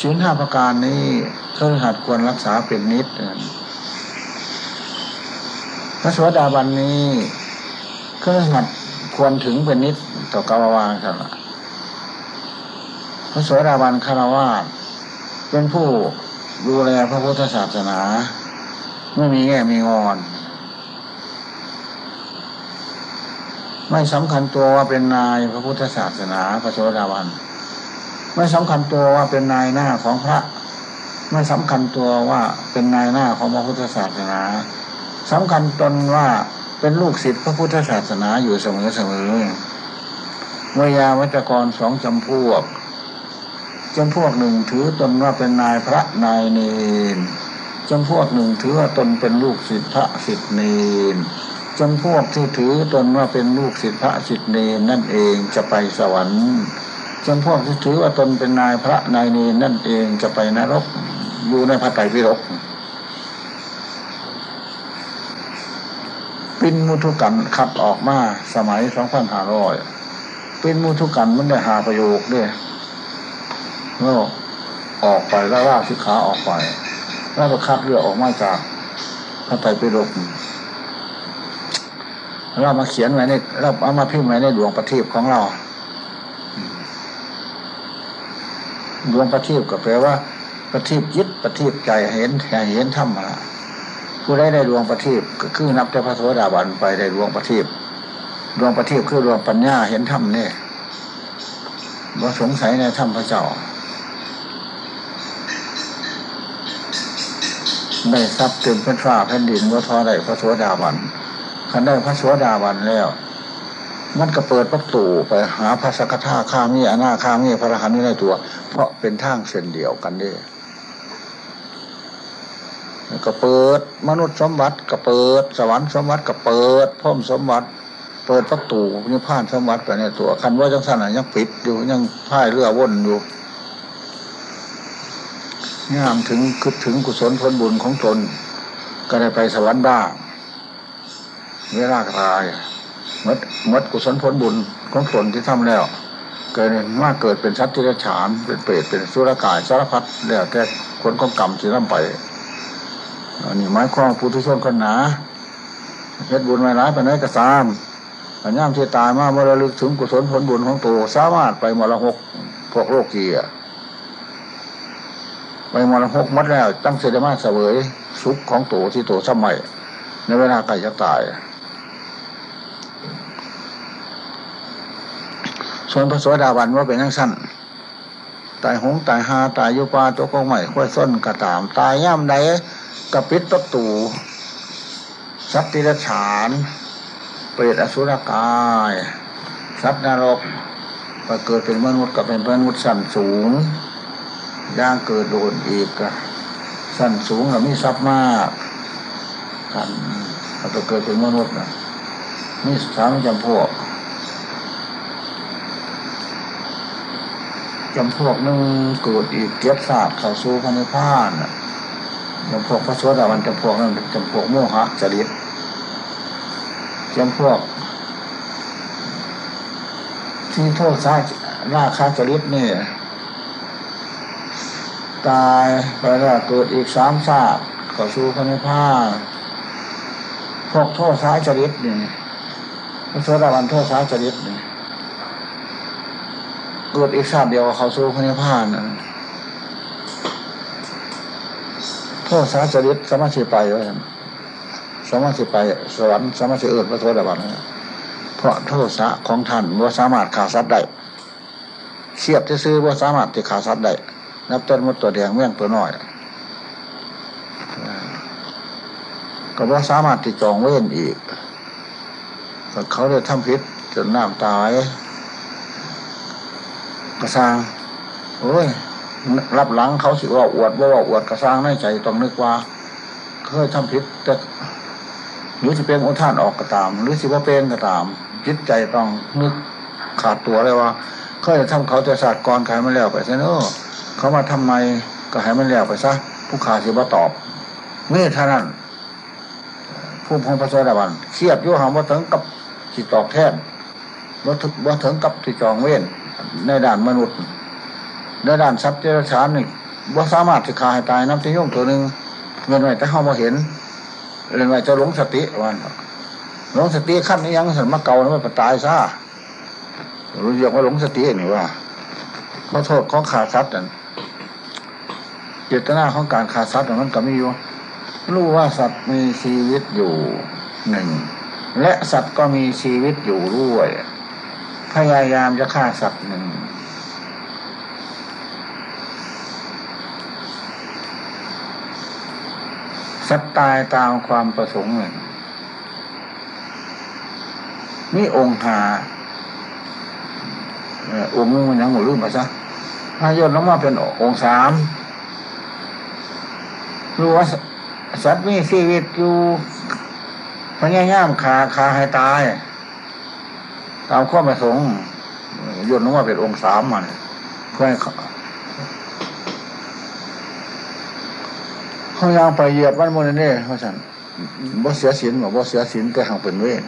ศีลห้าประการนี้เคยหัดควรรักษาเป็นนิดพระสวัสดาบันนี้เคยหัดควรถึงเป็นนิด ต่อกาวาสันละพระโสดาบันคารวาสเป็นผู้ดูแลพระพุทธศาสนา ไม่มีแง่มีงอน ไม่สำคัญตัวว่าเป็นนายพระพุทธศาสนาพระโสดาบัน ไม่สำคัญตัวว่าเป็นนายหน้าของพระ ไม่สำคัญตัวว่าเป็นนายหน้าของพระพุทธศาสนาสำคัญตนว่าเป็นลูกศิษย์พระพุทธศาสนาอยู่เสมอเสมอ วยาวัจกรสองจำพวกจำพวกหนึ่งถือตนว่าเป็นนายพระนายเนนจำพวกหนึ่งถือว่าตนเป็นลูกศิษย์พระศิษย์เนนจำพวกที่ถือตนว่าเป็นลูกศิษย์พระศิษย์เนนนั่นเองจะไปสวรรค์จำพวกที่ถือว่าตนเป็นนายพระนายเนนนั่นเองจะไปนรกอยู่ในพระไตรปิฎกปินมุทุกันขับออกมาสมัยสองพันห้าร้อย ปินมุทุกันมันได้หาประโยคด้วยแล้วออกไปแล้วล่าสิขาออกไป แล้วก็คัดเรือออกมาจากพระไตรปิฎกเรามาเขียนไว้ในเราเอามาพิมพ์ไว้ในดวงประทีปของเราดวงประทีปก็แปลว่า ประทีปยึดประทีปใจเห็นเห็นธรรมะผู้ได้ได้ดวงประทีปก็คือนับแต่พระโสดาบันไปได้ดวงประทีป ดวงประทีปคือดวงปัญญาเห็นธรรมเนี่ยว่าสงสัยในธรรมพระเจ้าได้ทรัพย์เต็มเป็นฟ้าแผ่นดินว่าทอได้พระโสดาบันขันได้พระโสดาบันแล้ว มันก็เปิดประตูไปหาพระสกทาข้ามีอนาข้ามีพระรหันต์ในตัว เพราะเป็นทางเส้นเดียวกันเด้ก็เปิดมนุษย์สมบัติก็เปิด สวรรค์สมบัติก็เปิดพ่อมสมบัติ เปิดประตูนิพพานสมบัติไปในตัว คันว่าจังสันยังปิดอยู่ยังพ่ายเรือว่นอยู่งามถึงคิดถึงกุศลผลบุญของตน ก็ได้ไปสวรรค์บ้างเวลาตายมดมดกุศลผลบุญของตนที่ทำแล้ว เกิดมาเกิดเป็นชัดที่ฉานเป็นเปรตเป็นสุรกายสารพัดแล้วแต่คนของกรรมที่นำไปอันนี้หมายความพุทธชนคนหนาเฮ็ดบุญไว้ร้ายไปไหนก็ตาม อันย่ามที่ตายมาเมื่อระลึกถึงกุศลผลบุญของตัวสามารถไปมรหกพวกโลกเกียไปมรหกมัดแล้ว ตั้งเสด็จมาเสวยสุขของตัวที่ตัวสมัยในเวลาใกล้จะตาย ส่วนพระโสดาบันว่าเป็นยังสั้นตายหงตายหาตายยุปลาตัวกองใหม่ข้อยส้นกระตาม ตายย่ำใดกระปิดตะตูสัตว์ติรฉาน เปรตอสุรกายสัตว์นรกไปเกิดเป็นมนุษย์กับเป็นมนุษย์สั้นสูงย่างเกิดโดนอีกสั้นสูงแล้วมีทรัพย์มากกันถ้าไปเกิดเป็นมนุษย์นะมีสามจำพวกจำพวกนึงเกิดอีกเกียรติศาสตร์เขาสู่พระนิพพานน่ะจำพวกพระโสดาบันจำพวกนั้นจำพวกโมหะจริต จำพวก ที่โทษซาราคาจริตเนี่ยตายไปแล้วเกิดอีกสามชาติเข้าสู่พระนิพพานพวกโทษซ้ายจริตนี่พระโสดาบันโทษซ้ายจริตนี่เกิดอีกชาติเดียวเขาสู้พระนิพพานนะโทษสาสริตสามารถสิไปวะ สามารถสิไปสวรรค์สามารถสิเอิดพระโทษบันเพราะโทษสะของท่านว่าสามารถขาสัตว์ได้เทียบที่ซื้อว่าสามารถที่ขาสัตว์ได้นับต้นมดตัวแดงเมี่ยงตัวน้อยก็ว่าสามารถที่จองเว้นอีกเขาได้ทำพิษจนน้ำตายกระซังโอ้ยรับหลังเขาสิว่าอวดว่าอวดกระซังในใจต้องนึกว่า เคยทำผิดแต่ หรือจะเป็นอุทานออกก็ตาม หรือสิว่าเป็นก็ตามจิตใจต้องนึกขาดตัวเลยว่าเคยทำเขาจะศาสตร์กรขายมันแล้วไปซะเนอะเขามาทำไมก็ให้มันแล้วไปซะผู้ขาสิว่าตอบเมื่อเท่านั้นผู้พงพระโสดาบันเครียดอยุ่หามว่าถึงกับสิตอบแทนว่าถึงว่าถึงกับสิจองเว้นในด้านมนุษย์ในด้านทรัพย์เจริญชานนี่ว่าสามารถจะฆ่าให้ตายน้ำที่ย่งตัวหนึ่งเงินไว้แต่เข้ามาเห็น เรียนไว้จะหลงสติวันหลงสติขั้นนี้ยังสันมาเก่าแล้วมันตายซะรู้เรียกว่าหลงสตินี่ว่าเขาโทษของขาดทรัพย์นั่นเจตนาของการขาดทรัพย์มันก็มีอยู่รู้ว่าสัตว์มีชีวิตอยู่หนึ่งและสัตว์ก็มีชีวิตอยู่ด้วยพยายามจะฆ่าสัตว์หนึ่ง สัตว์ตายตามความประสงค์หนึ่งนี่องค์หาองค์นึงมันยังหมดลืมไปซะถ้าย่นลงมาเป็นองค์สามรู้ว่าสัตว์มีชีวิตอยู่พยายามขาขาให้ตาย ตามข้อประสงค์ยนลงมาเป็นองค์สามมันเพื่อให้ เขาเขางไปเหยียบมันมันนี่เพราะฉะนั้นบ่เสียศีลบอบ่เสียศีลแต่ห่างเป็นเวร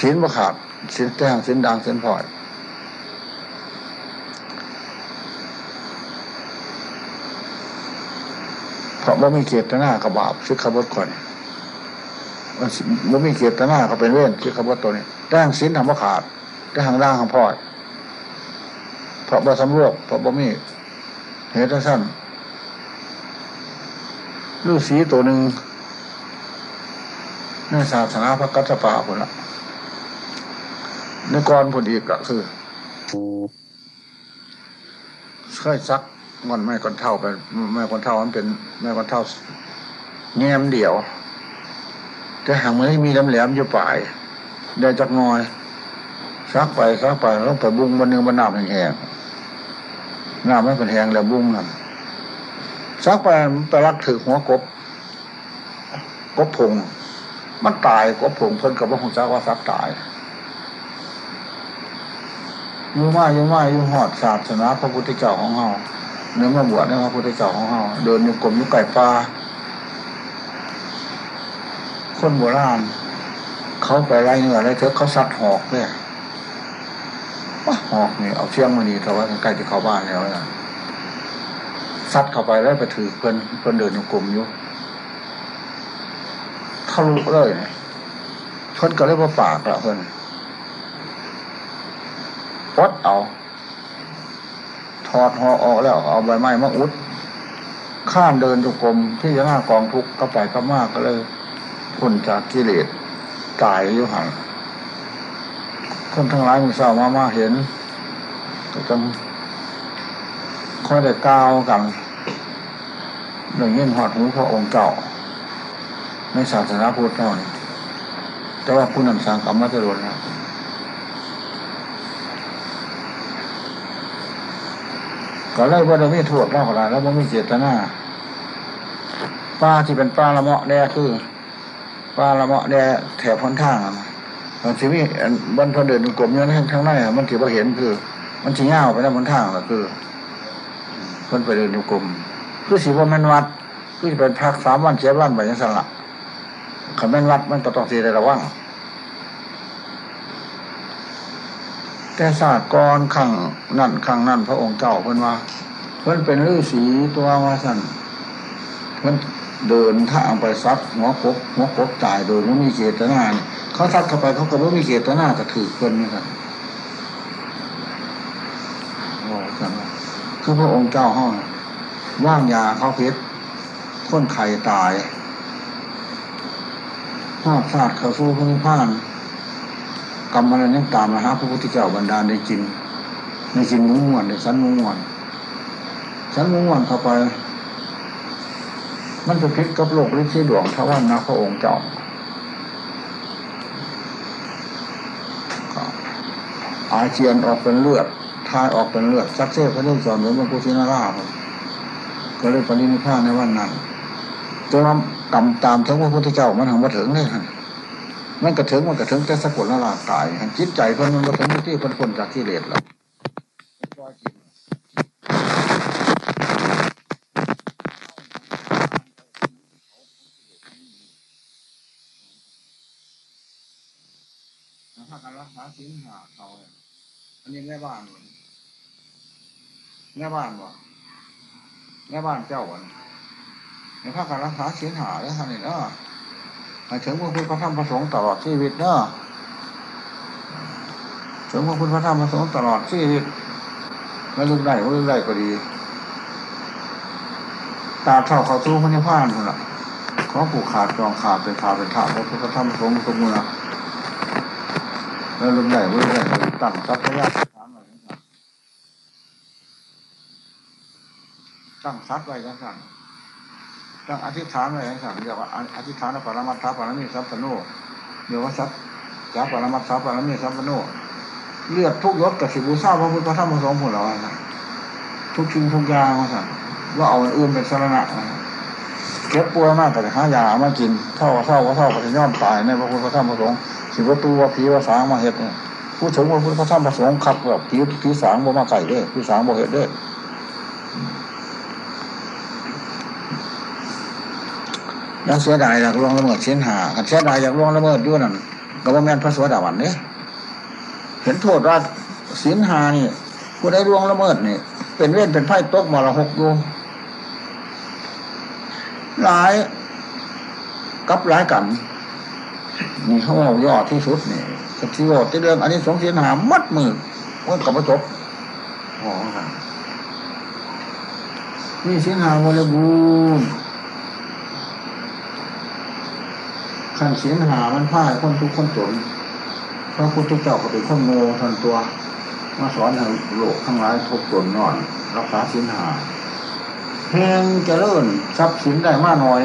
ศีลบ่ขาดศีลแต่ห่างศีลดังศีลพอดเพราะว่มีเกียรติหน้ากับบาปซึกขบดคนมันมันมีเกียรติหน้าก็เป็นเว้นคือคำว่าตัวนี้ร่างสินทำว่ขาดร่ห่างร่างของพ่อดเพราะบ่สำรวจเพราะบ่มี เหตุสั้นฤาษีตัวหนึ่งในศาสนาพระกัสสปะคนละในกรผลอีกก็คือเคยซักมันไม่คนเท่าไปไม่คนเท่ามันเป็นไม่คนเท่าแง้มเดี่ยว แต่หางมันไม่มีแหลมๆอยู่ปลาย ได้จักน้อยซักไปซักไปแล้วไปบุ้งบนเนื้อบนน้ำแห้งๆ น้ำไม่เป็นแหงแล้วบุ้งนั่นซักไปไปรักถือหัวกบ กบผงมันตายกบผงเพิ่นกับว่าคงซักว่าซักตายยู่มาอยู่มาอยู่หอดศาสนาพระพุทธเจ้าของเฮาเนื้อมาบวชเนื้อพระพุทธเจ้าของเฮาเดินอยู่กลมอยู่ไก่ปลาคนโบราณเขาไปไล่เนื้ออะไรเถอะเขาซัดหอกเนี่ย ว่าหอกนี่เอาเชียงมานีแต่ว่าใกล้ที่เข้าบ้านแล้วนะซัดเข้าไปแล้วไปถือเพื่อนเพื่อนเดินอยู่กลมอยู่ทะลุเลยเนี่ยเพื่อนก็เลยว่าปากละเพื่อนปดเอา ถอดหอออกแล้ว เอาใบไม้มาอุด ข้ามเดินจุกรมที่จะหน้ากองทุกข์ก็ไปก็มากก็เลยพ้นจากกิเลสตายอยู่ห่าง คนทั้งหลายมีสาวมามาเห็นก็จังค่อยได้ก้าวกันเรื่องเงี้ยหอดหูพระองค์เจ้าในศาสนาพุทธเท่านี้แต่ว่าผู้นำสร้างกรรมมาจะรวนแล้วก็เลยว่าเราไม่ถูกเล่าขนาดแล้วมันไม่เจตนาป้าที่เป็นป้าละเมาะแดคือป้าละเมาะแดแถบพ้นทางอะ บางทีมีบนพอเดินกลมอยู่ทั้งทั้งในอะมันถือว่าเห็นคือ มันชี้เงาไปแล้วพ้นทางก็คือเพิ่นไปเดินอยู่กลมคือสีว่ามันวัดคือเป็นพักสามวันเจ็ดวันไปยังสละขันแม่นวัดมันก็ต้องสีได้ระวังแต่ศาสตร์กรขังนั่นขังนั่นพระองค์เจ้าเพิ่นว่าเพิ่นเป็นฤาษีตัวว่าสันเพิ่นเดินทางไปซัดหัวกบหัวกบตายโดยไม่มีเจตนา เขาซัดเข้าไปเขาก็ไม่มีเจตนาก็ถือเพิ่นนี่ครับว่าวคือพระองค์เจ้าห้องว่างยาเขาเพชรคนไข่ตายภาพศาสตร์เขาสู้พระนิพานกรรมมันยังตามนะฮะพระพุทธเจ้าบรรดาลในจินในจินมุ้งม่วนในสันมุ้งม่วนสันมุ้งม่วนเข้าไป มันจะพิษกับโลกฤทธิ์ดวงทวันนะพระองค์เจ้า อาเจียนออกเป็นเลือดทายออกเป็นเลือดซักเซ่พระเนศสอนเหมือนพระพุทธนาราชก็เลยปรินิพพานในวันนั้นจนกรรมตามทั้งพระพุทธเจ้ามันถึงมาถึงเลยมันกระถึงมันกระถึงแต่สกุลละลาตายจิตใจคนมันกระถึงที่คนคนจากที่เลสแล้วถ้าการรักษาศีลหาเขา นนี้แม่บ้านแม่บ้านวะแม่บ้านเจ้าวันในภาคการรักษาศีลหาแล้วท่านเนาะให้ถึงพระพุทธพระธรรมพระสงฆ์ตลอดชีวิตเนาะถึงพระพุทธพระธรรมพระสงฆ์ตลอดชีวิตไม่ลืมได้ไม่ลืมได้ก็ดี ตาเท่าเขาสู้พระนิพพานคนละขอผูกขาดจองขาดเป็นขาเป็นขาพระพุทธพระธรรมพระสงฆ์ทุกเมื่อแล้วลืมได้ไม่ลืมได้ ตั้งทรัพยาฐานอะไรต่างตั้งทรัพย์ไว้กันสั่งตั้งอธิษฐานไว้กันสั่งเรียกว่าอธิษฐานปรมัตถ์ปรมีสัพพโนเรียกว่าสัพสัพปรมัตถ์ปรมีสัพพโนเลือดทุกยศกับสิบูซาพระพุทธพระธรรมพระสงฆ์ผลเรานะทุกชิ้นทุกยางมาสั่งว่าเอาอื่นเป็นสาระเก็บป่วยมากแต่หายามากินเท่าเท่าก็เท่าก็จะย่อมตายในพระพุทธพระธรรมพระสงฆ์สิว่าตัวผีว่าสางมาเห็ดเนี่ย พูดถึงว่าพุทธพระธรรมพระสงฆ์ขับแบบผีผีสางบ่มาไก่เด้ผีสางบ่เห็ดเด้ยังเสียดายอยากลวงละเมิดเส้นหาขันเสียดายอยากลวงละเมิดด้วยนั่นก็ว่าแม่นพระสวัสดิวันเนี่ยเห็นโทษว่าสินหานี่ผู้ได้ล่วงละเมิดนี่เป็นเว้นเป็นไพ่ตกมรหกอยู่หลายกับหลายกันนี่เขาเอายอดที่สุดนี่ สติโอที่เรื่องอันนี้สงเสียนหามัดมือว่ากับประจบอ๋อครับนี่เสียนหาวรบูรขันเสียนหามันพ่ายคนทุกคนจนพระพุทธเจ้าก็เป็นคนโง่ทันตัว มาสอนให้โลกทั้งหลายทบทวนนอน รักษาเสียนหาเพลงเจริญทรัพย์สินได้มากน้อย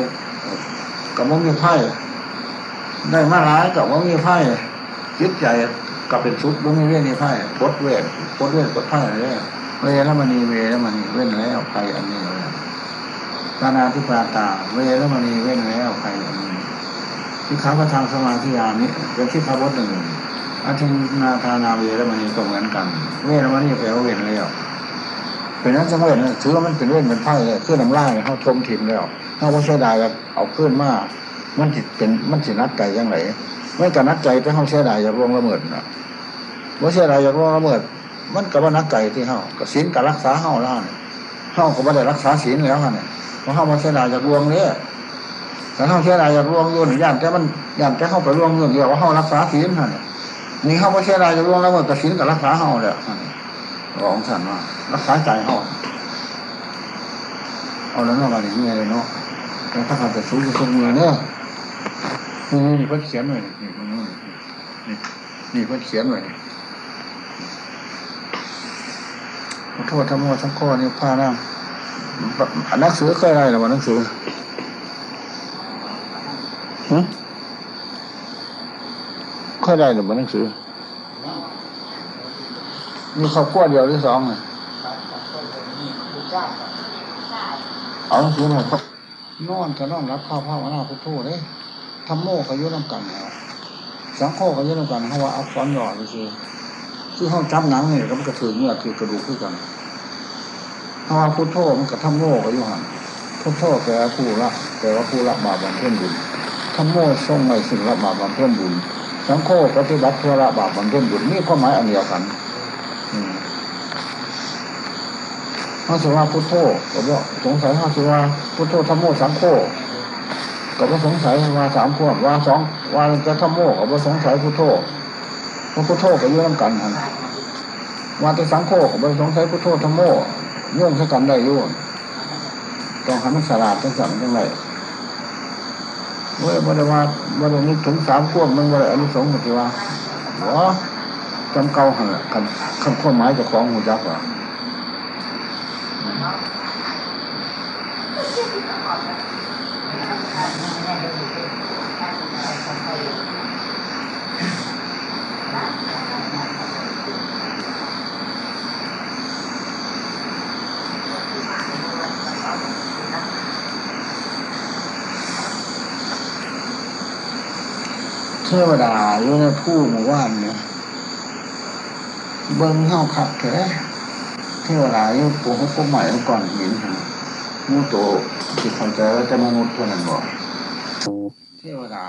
กับมันมีไพ่ได้มาร้ายกับว่ามีไพ่ ยึดใจกับเป็นชุดว่มีเว้นมีไพ่พดเวทพดเวทพดไพ่อะไรเนี่ยเวรมณีเวรมณีเว้นแล้วใครอันนี้เลยตานาทิปาตา เวรมณีเว้นแล้วใครอันนี้ที่ขาพระทางสมาธิยานี้เป็นที่พระบดหนึ่งอาทินาธานาเวรมณีก็เหมือนกัน เวรมณีแปลว่าเว้นแล้วเป็นนั้นจะเว้นถือว่ามันเป็นเว้นเป็นไพ่เลยขึ้นน้ำล่างเขาทมถิ่มแล้วเขาว่าเสียดายเอาขึ้นมามันจิตเป็นมันจินักใจยังไง ไม่กับนักใจแต่เขาเสียดายอยากล่วงละเมิดนะว่าเสียดายอยากล่วงละเมิด มันกับว่านักใจที่เขากับศีลกับรักษาเขาแล้วเนี่ยเขาก็ไม่ได้รักษาศีลแล้วเนี่ยเพราะเขามาเสียดายอยากล่วงเนี่ยแต่เขาเสียดายอยากล่วงโยนย่านแต่มันย่านแต่เขาไปล่วงโยนเดียวว่าเขารักษาศีลเนี่ยนี่เขาไม่เสียดายอยากล่วงละเมิดกับศีลกับรักษาเขาเลยร้องสันว่ารักษาใจเขาเอาแล้วเนอกมาอย่างนี้เลยเนาะแต่ถ้าขาจะสู้จะสู้เมือเนาะ นี่เพิ่นเขียนหน่อยนี่เนี่นี่เพิ่นเขียนหน่อยขอโทษทั้งหมดทั้งข้อนี่ผ้านั่หนังสือเคยได้หรือว่าหนังสือเคยได้หรือว่าหนังสือ มีครอบครัวเดียวหรือสองอะเอาหนังสือมาครับนอนจะนอนรับข้าวผ้ามหน้าพุทโธเลย ธรรมโมก็ยุ่น้ำกันแล้วสังโฆก็ยุ่น้ำกันเพราะว่าเอาซ้อนหยอดไปคือคือห้องจับหนังเนี่ยก็มันกระถือเนื้อคือกระดูกขึ้นกันเพราะว่าพุทโธมันกับธรรมโมก็ยู่หันพุทโธแปลว่าผู้ละแปลว่าผู้ละบาปบำเพ็ญบุญธรรมโมทรงในสิ่งละบาปบำเพ็ญบุญสังโฆปฏิบัติเพื่อละบาปบำเพ็ญบุญนี่ความหมายอันเดียวกันอืมเขาสิว่าพุทโธก็บอกสงสัยเขาสิว่าพุทโธธรรมโมสังโฆ ก็บ่สงสัยว่าสามพวกว่าสองว่าจะธรรมโมก็บ่สงสัยพุทโธเพราะพุทโธก็ยื่น้ำกันหันว่าจะสังโฆก็บ่สงสัยพุทโธธรรมโมโย่งใช้กันได้ยุ่นต้องให้มันสลาดจังสันจังไรเว้ยบ่ได้ว่าบ่ได้นึกถึงสามพวกมันบ่ได้อนุสงส์ปฏิว่าหัวจำเก่าหันละคำคำข้อหมายจะของหูจักว่า เทวดาอยู่ในผู้หมู่บ้านเนี่ยเบิ้งเฮาขับแท้เทวดาอยู่ปูเขาก็ใหม่ก่อนหินหั่นมูโต ที่เข้าใจว่าจะมนุษย์เท่านั้นบอกเทวดา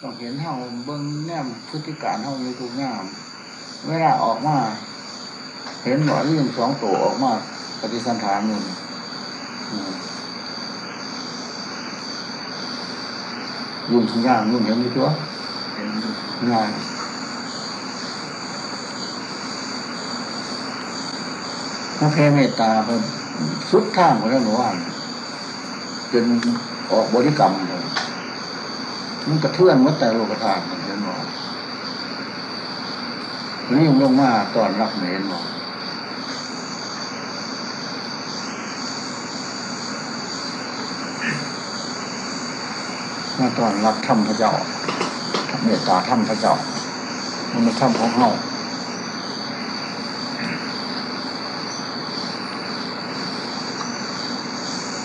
ต้องเห็นเฮาเบิ้งแนมพฤติการเฮาอยู่ทุกงาม เวลาออกมาเห็นบ่เรื่องสองตัวออกมาปฏิสันฐานนู่นอืมยุ่งทุกอย่างยุ่งเห็นอยู่ตัวเป็นอยู่ง่ายพระเพเมตตาเป็นสุดข้างของท่านหลวงเป็นออกบริกรรมเลยมันกระเทือนวัดแต่โลกธาตุเหมือนกันหมอนี่ลงมาตอนรับเมนหมอมาตอนรับธรรมพระเจ้าเมตตาธรรมพระเจ้ามันเป็นธรรมของเฮา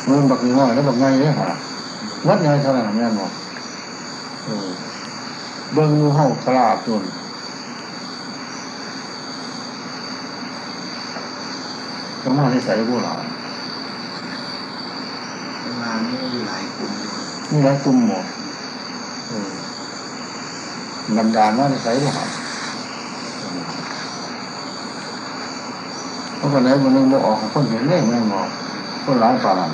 เงินบักน้อยแล้วบักไงเนี่ยฮะวัดไงเท่านั้นแม่นบอกเออเบิ้งงูเห่าตลาดตุนก็มาที่ใส่ผู้หลานเวลานี่มีหลายกลุ่มอยู่นี่ร้ายกลุ่มหมดเออบันดาลว่าที่ใส่ผู้หลานเพราะคนไหนคนหนึงบอกออกคนเห็นเรื่องแม่นบอกคนหลายฝ่านั้น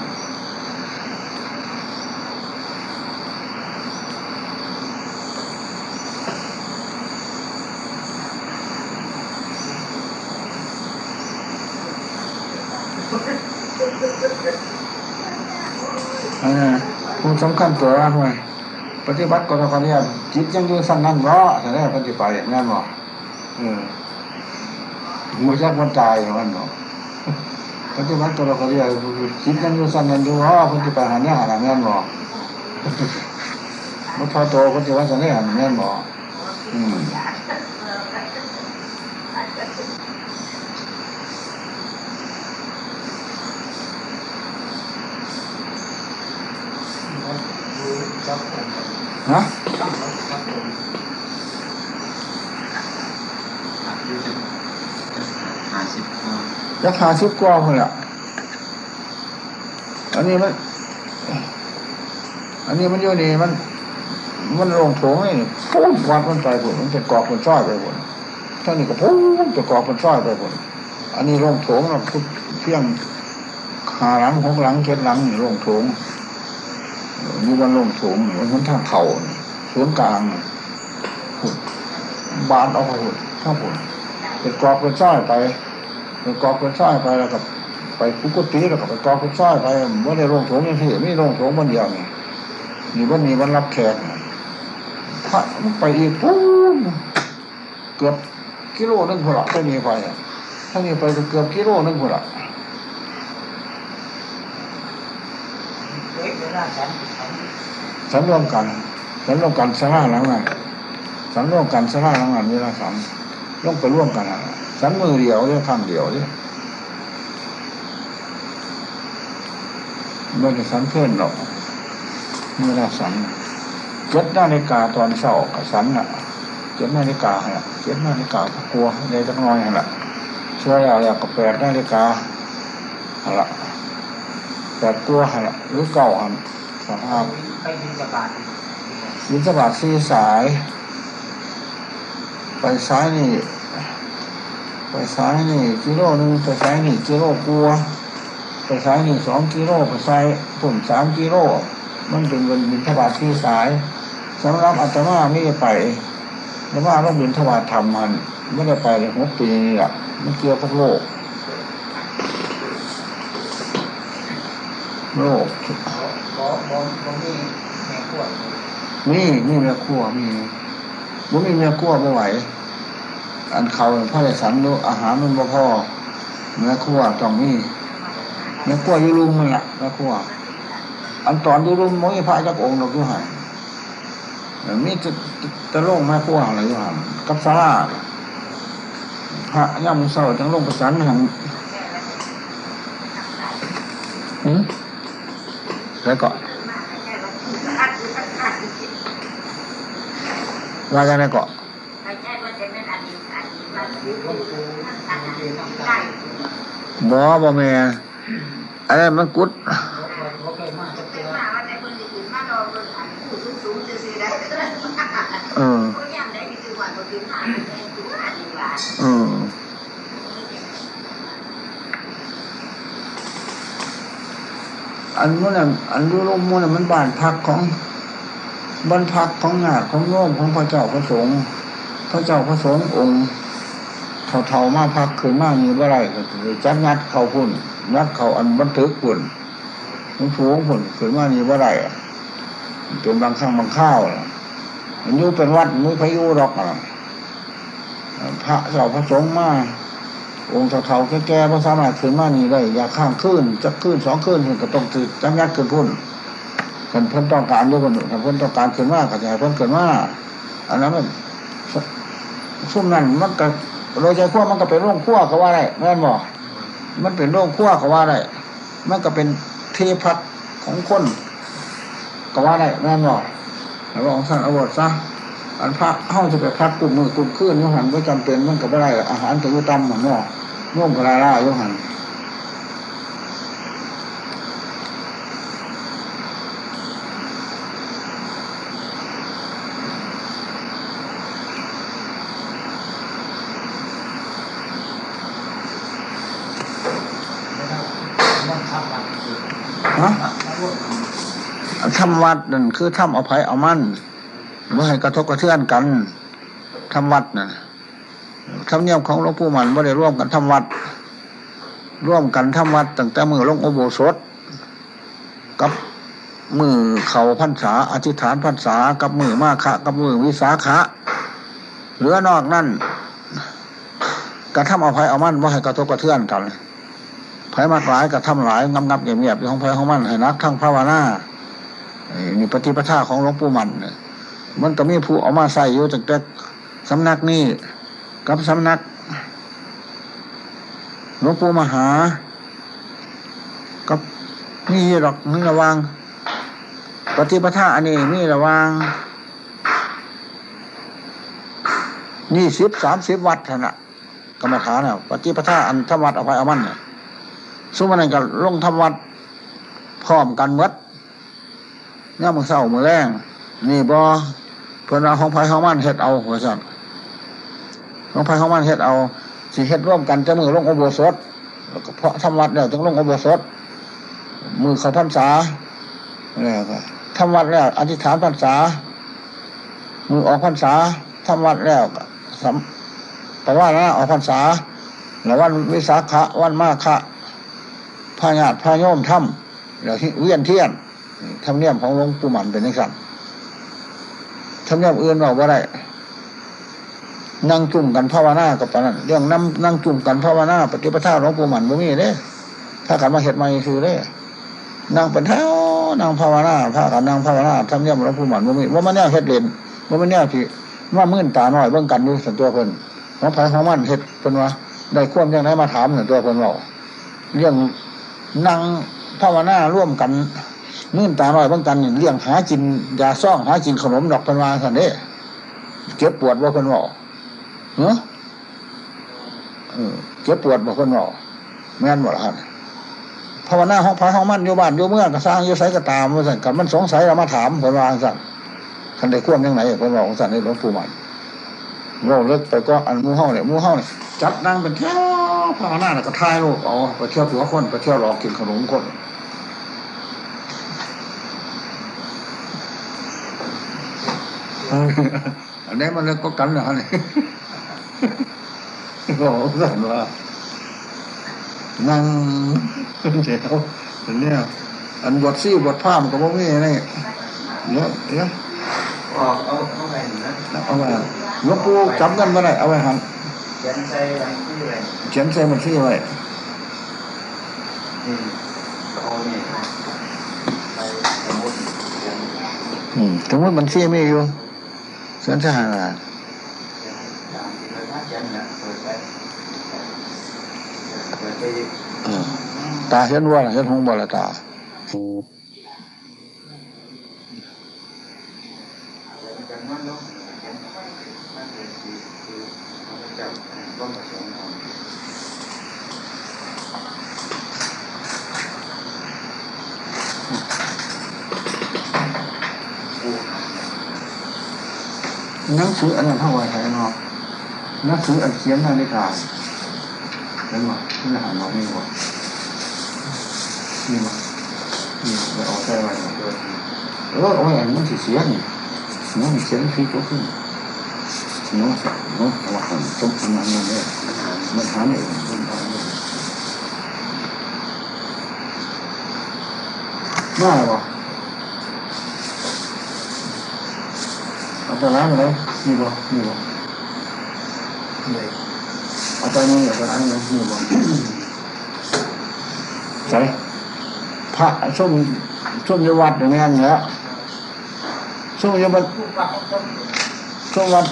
อันนี้คุณ สำคัญตัวว่าทำไมปฏิบัติกรณียจิตยังอยู่สั้นนั่นวะแต่ได้ปฏิบัติอย่างนั้นวะเออมือชักมันตายมันบ่ปฏิบัติกรณียจิตยังอยู่สั้นนั่นอยู่วะปฏิบัติหาเนี่ยหาอย่านบ่มันพอโตปฏิบัติสันนิษฐานอย่างนั้นบ่อืม ครับผม ฮะครับครับผมอยู่จะห้าสิบกว่าราคาสิบกว่าคนละอันนี้มัน อันนี้มันอยู่นี่มัน มันลงโถงนี่พุ่งวัดมันไปผลมันจะกรอบมันซ้อยไปผลท่างนี้ก็พุ่งจะกรอบมันซ้อยไปผลอันนี้ลงโถงเราพุทเพียงขาหลังหกหลังเจ็ดหลังนี่ลงโถง นี่มันลงโถงนี่มันทางเข่าศูนย์กลางหุ่นบานเอาไปพุ่นทั้งพุ่นเป็นกรอบเป็นซ้อยไปเป็นกรอบเป็นซ้อยไปแล้วก็ไปปุกติแล้วก็ไปกรอบเป็นซ้อยไปไม่ได้ลงโถงย่างที่ไม่โลงโถงมันเดียวนี่นี่วันนี้วันรับแขกน่ะพระมันไปอีกปุ๊บเกือบกิโลนึงพอละไม่มีไฟอะถ้ามีไปเกือบกิโลนึงคนละเฮ้ยเวลาฉัน สันร่วมกันสันร่วมกันสลาหลังนั้นสันร่วมกันสลาหลังนั้นเวลาสันร่วมไปร่วมกันสันมือเดียวเรื่องข้างเดียวเนี่ยไม่ได้สันเพื่อนหรอกเวลาสันเจ็ดนาฬิกาตอนเช้ากับสันอะเจ็ดนาฬิกาฮะเจ็ดนาฬิกาก็กลัวเลยจักน้อยฮะละเชื่อแล้วแล้วก็แปดนาฬิกาฮะละแปดตัวฮะละหรือเก้าอัน สองอันไปบินบาตบินสบาทสี่สาย ไปซ้ายนี่ ไปซ้ายนี่กิโลหนึงไปซ้ายนี่กิโลกลัวไปซ้ายนี่สองกิโลไปซ้ายปุ่มสามกิโลมันเป็นวันบินทบาทสี่สายสำหรับอาตมาไม่ได้ไปแล้วว่าเราบินทบาททำมันไม่ได้ไปเลยหกปีนี่แหละมันเกี่ยวกับโลก โลก บอบอบอมีแม่ขวดนี่นี่เมียขั้วมีบ่มีเมียขั้วบ่ไหว อันเขาพ่อได้สันดูอาหารมันบ่พอเมียขั้วต้องมีเมียขั้วอยู่รุมมันละเมียขั้วอันตอนอยู่รุมมันมีพระจักองค์ดอกอยู่หันมีจะจะลงแม่ขั้วอะไรอยู่หันกับสาราพระย่ำเศร้าจังลงประสันหันหืมแล้วก็ ว่ากันแล้วก็ไม่ใช่ว่าะเป็นอดีตอดีตมันหลวงปู่มันเรียนน้ำตาได้บ่แม่นอันนั้นมันกุดเขาเคยมาจะเจเป็นอมาว่าแต่คนอื่นมารอคนอันผู้สูงสูงจะซื้อได้เออคนย่ำได้ก็คือว่าคนอื่นหาเป็นตัวอันนู้นน่ะอันรู้ลมมูนน่ะมันบ้านพักของ บ้านพักของงาของโยมของพระเจ้าพระสงฆ์พระเจ้าพระสงฆ์องค์เท่าๆมาพักขึ้นมากมีบ่ไรก็คือจัดงัดเขาพุ่นงัดเขาอันบันทึกพุ่นมันฟูงพุ่นขึ้นมานี่บ่ไรเป็นบางครั้งบางข้าวมันยู่เป็นวัดมันพายุหรอกพระเจ้าพระสงฆ์มาองค์เท่าๆแก่ๆพระสามารถขึ้นมากนี่ได้ อย่าข้างขึ้นจะขึ้นสองขึ้นก็ต้องจังยัดขึ้นพุ่น กันเพิ่นต้องการด้วยคนกันเพิ่นต้องการขึ้นมาก็จะให้เพิ่นขึ้นมากอันนั้นมันซุ่มนั้นมันก็โดยใจขั้วมันก็เป็นโร่งขั้วก็ว่าได้แม่นบอกมันเป็นโร่งขั้วก็ว่าได้มันก็เป็นที่พักของคนก็ว่าได้แม่นบอกแล้วบอกท่านอาบซะอันพระเฮาจะไปพักกลุ่มมือกลุ่มขึ้นยุหันก็จำเป็นมันก็บ่ได้อาหารก็อยู่ตำเหมือนเนาะร่มกระล่าโยหัน วัดนั่นคือทำเอาภัยเอามั่นเมื่อให้กระทบกระเทือนกันทำวัดน่ะทำเนียมของหลวงปู่มันไม่ได้ร่วมกันทำวัด ร่วมกันทำวัดตั้งแต่มือลงโอโบสถกับมือเข่าพันษาอธิษฐานพันษากับมือมาคะ กับมือวิสาขะเหลือนอกนั่นกระทำเอาภัยเอามั่นว่าให้กระทบกระเทือนกันภัยมากหลายกระทำหลายงับงับเงียบเงียบของภัยของมันให้นักทั้งภาวนา นี่ปฏิปทาของหลวงปู่มันมันก็มีผู้เอามาใส่อยู่ตั้งแต่สำนักนี้กับสำนักหลวงปู่มหา กับมีหรอกนี่ระวัง ปฏิปทาอันนี้มีระวังนี่สิบสามสิบวัดท่านะกรรมฐานน่ะปฏิปทาอันธรรมวัดเอาไปเอามันเนี่ยสุมานันก็ลงธรรมวัดพร้อมกันหมด ยามมือเศร้ามือแรงนี่บอเพื่อนเอาของไผ่ของมันเฮ็ดเอาหัวสั่นหลวงพ่อเขามันเฮ็ดเอาสิเฮ็ดร่วมกันจะมือลงอุโบสถแล้วก็เพราะทำวัดแล้วจึงลงอุโบสถ มือเขาพรรษาเนี่ยก็ทำวัดแล้วอธิษฐานพรรษา มือออกพรรษาทำวัดแล้วสำแปลว่านะออกพรรษาแล้ววันวิสาขะวันมาฆะพญาติพาโยมทำแล้วเวียนเทียน ทำเนียมของหลวงปู่หมันเป็นยังไงทำเนียมอื่นเราบ่าได้นั่งจุ่มกันภาวนากับปนั้นเรื่องนั่งนั่งจุ่มกันภาวนาปฏิปทาหลวงปู่หมันบ่มีเด้ถ้ากันมาเห็ดใหม่คือเด้นั่งเป็นเท้านั่งภาวนาพากันนั่งภาวนาทำเนียมหลวงปู่หมันบ่มีว่ามันแนวเฮ็ดเล่นว่ามันแนวที่ว่ามื่นตาหน่อยเบิ่งกันอยู่สันตัวเพิ่นของไผของมันเฮ็ดเพิ่นว่าได้ควมยังไงมาถามสันตัวเพิ่นบอกเรื่องนั่งภาวนาร่วมกัน มื่นตาหน่อยเบิ่งกันเรื่องหากินยาซ่องหากินขนมดอกพิ่นวาสันเด้เจ็บปวดว่าเพิ่นบอกเนาะเออเจ็บปวดบอกเพิ่นบอกแม่นบ่ล่ะฮะภาวนาห้องพระห้องมั่นอยู่บ้านอยู่เมื่องก็สร้างอยู่ไสก็ตามว่าสั่นกันมันสงสัยเรามาถามเพิ่นว่าสั่นคันได้ควมยังไงเพิ่นบอกสั่นในหลวงปู่มันเราเลิกไปก็อันหมู่เฮาเนี่ยมู่เฮาเนี่ยจัดนั่งเป็นแถวภาวนาแล้วก็ทายโลกเอาไปเที่ยวตัวคนไปเที่ยวหลอกกินขนมคน อันนี้มันเลิกก็กันเหรอเนี่ยบอกสั่นว่านั่งเดี๋ยวอันเนี้ยอันบทซี่บทผ้ามันก็บ่มีนี่เยอะเยอะออกเอาเอาไปนะเอาไว้หลวงปู่จำกันมาได้เอาไว้หันเขียนใส่อะไรที่อะไรเขียนใส่บัญชีไว้อืมเอาเนี่ยไปสมุดเขียนอืมถึงว่าบัญชีมีอยู่เสียนทหารอะตามที่เราถ้าเขียนเนี่ยเปิดไปเปิดไปเออตาเห็นว่าล่ะเห็นหงส์บ่ละตา กันมันเนาะเขียนมันเป็นคือคือเขาจะร่วมผสมกัน หนังสืออันนั้นเท่าไหร่ไทยเนาะหนังสืออันเขียนนาฬิกาเห็นบ่ที่ทหารเรามีบ่มีบ่มีไปเอาใส่ไว้บ่เออเอาไว้อันนี้มันสิเสียนี่มันเขียนฟีตัวขึ้นเนาะเนาะเอาว่าหันสมทำงานนั่นเลยมันหาไม่เองมันหาไม่เองมาแล้วบ่เอาไปล้างเลยนี่บ่นี่บ่เลยเอาไปมือเอาไปล้างเลยนี่บ่ใส่พระส้มส้มยวัดอย่างนี้เนี่ยส้มยวัดส้มวัด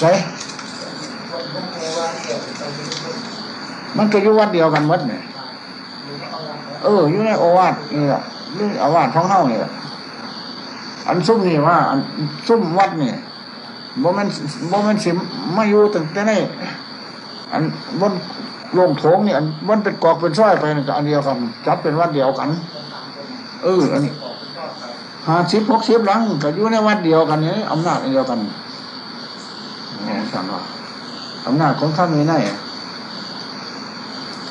ใส่มันก็อยู่วัดเดียวกันหมดเนี่ยเอออยู่ในโอวาทนี่แหละนี่อาวาสท้องเฮาเนี่ยอันส้มนี่ว่า อันส้มวัดนี่ บ่มันบ่มันสิมาอยู่ตั้งแต่ในอันบนโรงโถงนี่อันมันเป็นกอกเป็นซ้อยไปนี่ก็อันเดียวกันจัดเป็นวัดเดียวกัน เอออันนี้ห้าสิบหกสิบหลังก็อยู่ในวัดเดียวกันนี่อำนาจอันเดียวกันนี่ยสั่นว่าอำนาจของท่านมีไหน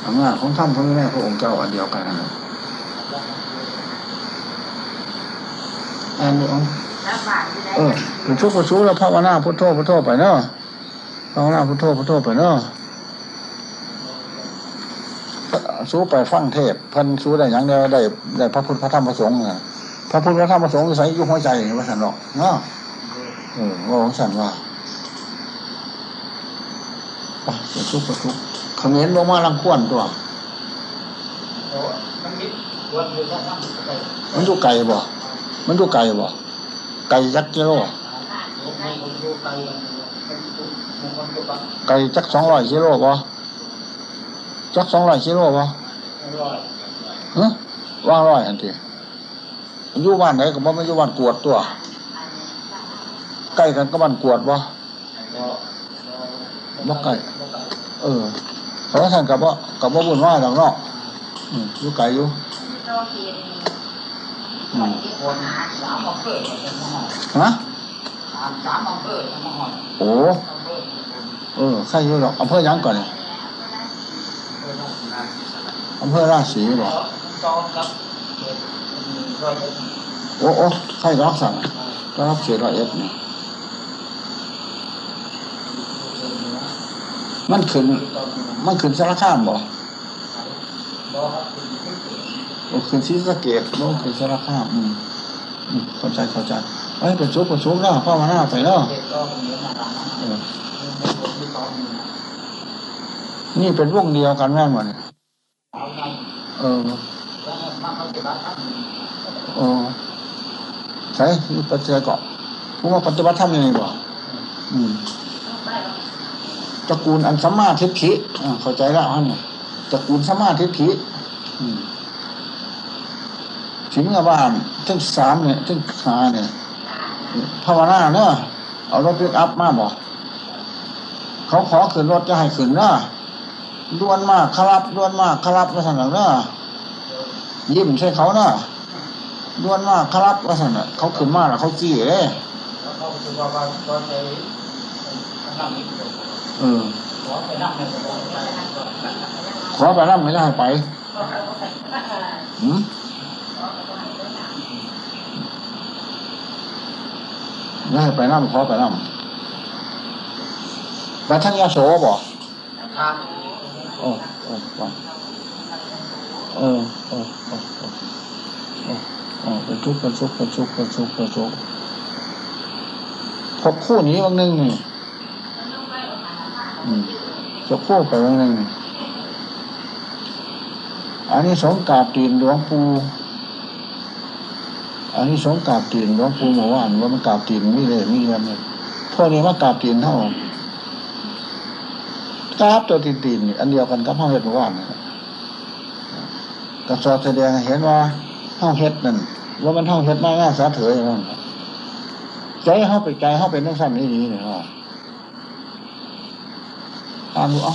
อำนาจของท่านพระมีไหนพระองค์เจ้าอันเดียวกันนั่นน่ะอ่านดูเอารับบาทที่ได้เออเป็นชุกประชุแล้วภาวนาพุทโธพุทโธไปเนาะภาวนาพุทโธพุทโธไปเนาะสู้ไปฟังเทศน์เพันสู้ได้หยังได้ได้ได้พระพุทธพระธรรมพระสงฆ์น่ะพระพุทธพระธรรมพระสงฆ์ใส่อยุ่หัวใจว่าสันหรอกเนาะเออว่าของสันว่าไปเป็นชุกประชุเขมิ้นลงมาลังควนตัวมันคิดวันเดียวก็ทำไปมันอยู่ไกลบ่ มันอยู่ไกลบ่ ไกลจักกิโลไก่จักสองร้อยกิโลบ่จักสองร้อยกิโลบ่ฮะว่างร้อยอันทีอยู่บ้านไหนก็บ่ไม่อยู่บ้านกวดตัว ใกล้กันก็บ้านกวดบ่บ่ใกล้เออเพราะท่านกับว่ากับว่าบุญว่าหลังนอืมอยู่ไกลอยู่ ฮะสามสามอำเภอจะมาหอดโอ้อำเภอเออใครอยู่หรอกอำเภอหยังก่อนเนี่ยอำเภอราชสีบ่จองครับร้อยเอ็ดโอ้โอ้ใครรับสั่งก็รับเขตร้อยเอ็ดนี่มันขึ้น มันขึ้นสารคามบ่ โอ้ขึ้นศรีสะเกดบ่ขึ้นสารคามอืมอืมเข้าใจเข้าใจเอ้ยเป็นชุกเป็นชุกเนาะพ่อมาหน้าไปเนาะเด็กก็มีมาหลังเออนี่เป็นวงเดียวกันแม่นหมดเนี่ยเออเออใช่ปัจจัยเกาะผู้ว่าปฏิบัติธรรมยังไงบ่อืมตระกูลอันสัมมาทิฏฐิอ่าเข้าใจแล้วฮะเนี่ยตระกูลสัมมาทิฏฐิอืม ถึงกับบ้านถึงสามเนี่ยถึงขาเนี่ยภาวนาเนอะเอารถปิกอัพมาบอกเขาขอขึ้นรถจะให้ขึ้นเนอะด้วนมากครับด้วนมากครับวาสั่นหลังเนอะยิ้มใช่เขาเนอะด้วนมากครับวาสั่นเขาขึ้นมากแล้วเขาจี้เลยเขออนไปนั่งนี่เออขอไปนั่งในสมองไปขอไปนั่งไม่ได้ไปหืม ไม่ให้ไปนั่งขอไปนั่งไปทั้งยาโสบอกทางโอ้โอ้ว่าเออเออเออเออเออเออเป็นทุกข์เป็นทุกข์เป็นทุกข์เป็นทุกข์เป็นทุกข์พบคู่นี้บางหนึงนี่อืมพบคู่ไปบางหนึ่งอันนี้สงกาบตีนหลวงปู่ อันนี้สงกาบตีนหลวงปู่หมู่ว่านว่ามันกาบตีนมีเลยมีแล้วเนี่ยพวกนี้มากาบตีนเท่ากราบตัวตีนตีนอันเดียวกันกับห้องเฮ็ดเมื่อวานนะครับกระสอบแสดงเห็นว่าห้องเฮ็ดนั่นว่ามันห้องเฮ็ดมาง่าสาเถยอย่างนั้นใจเข้าไปใจเข้าไปนั่งสั้นนี่ดีเนี่ยว่าอ่านดูอะ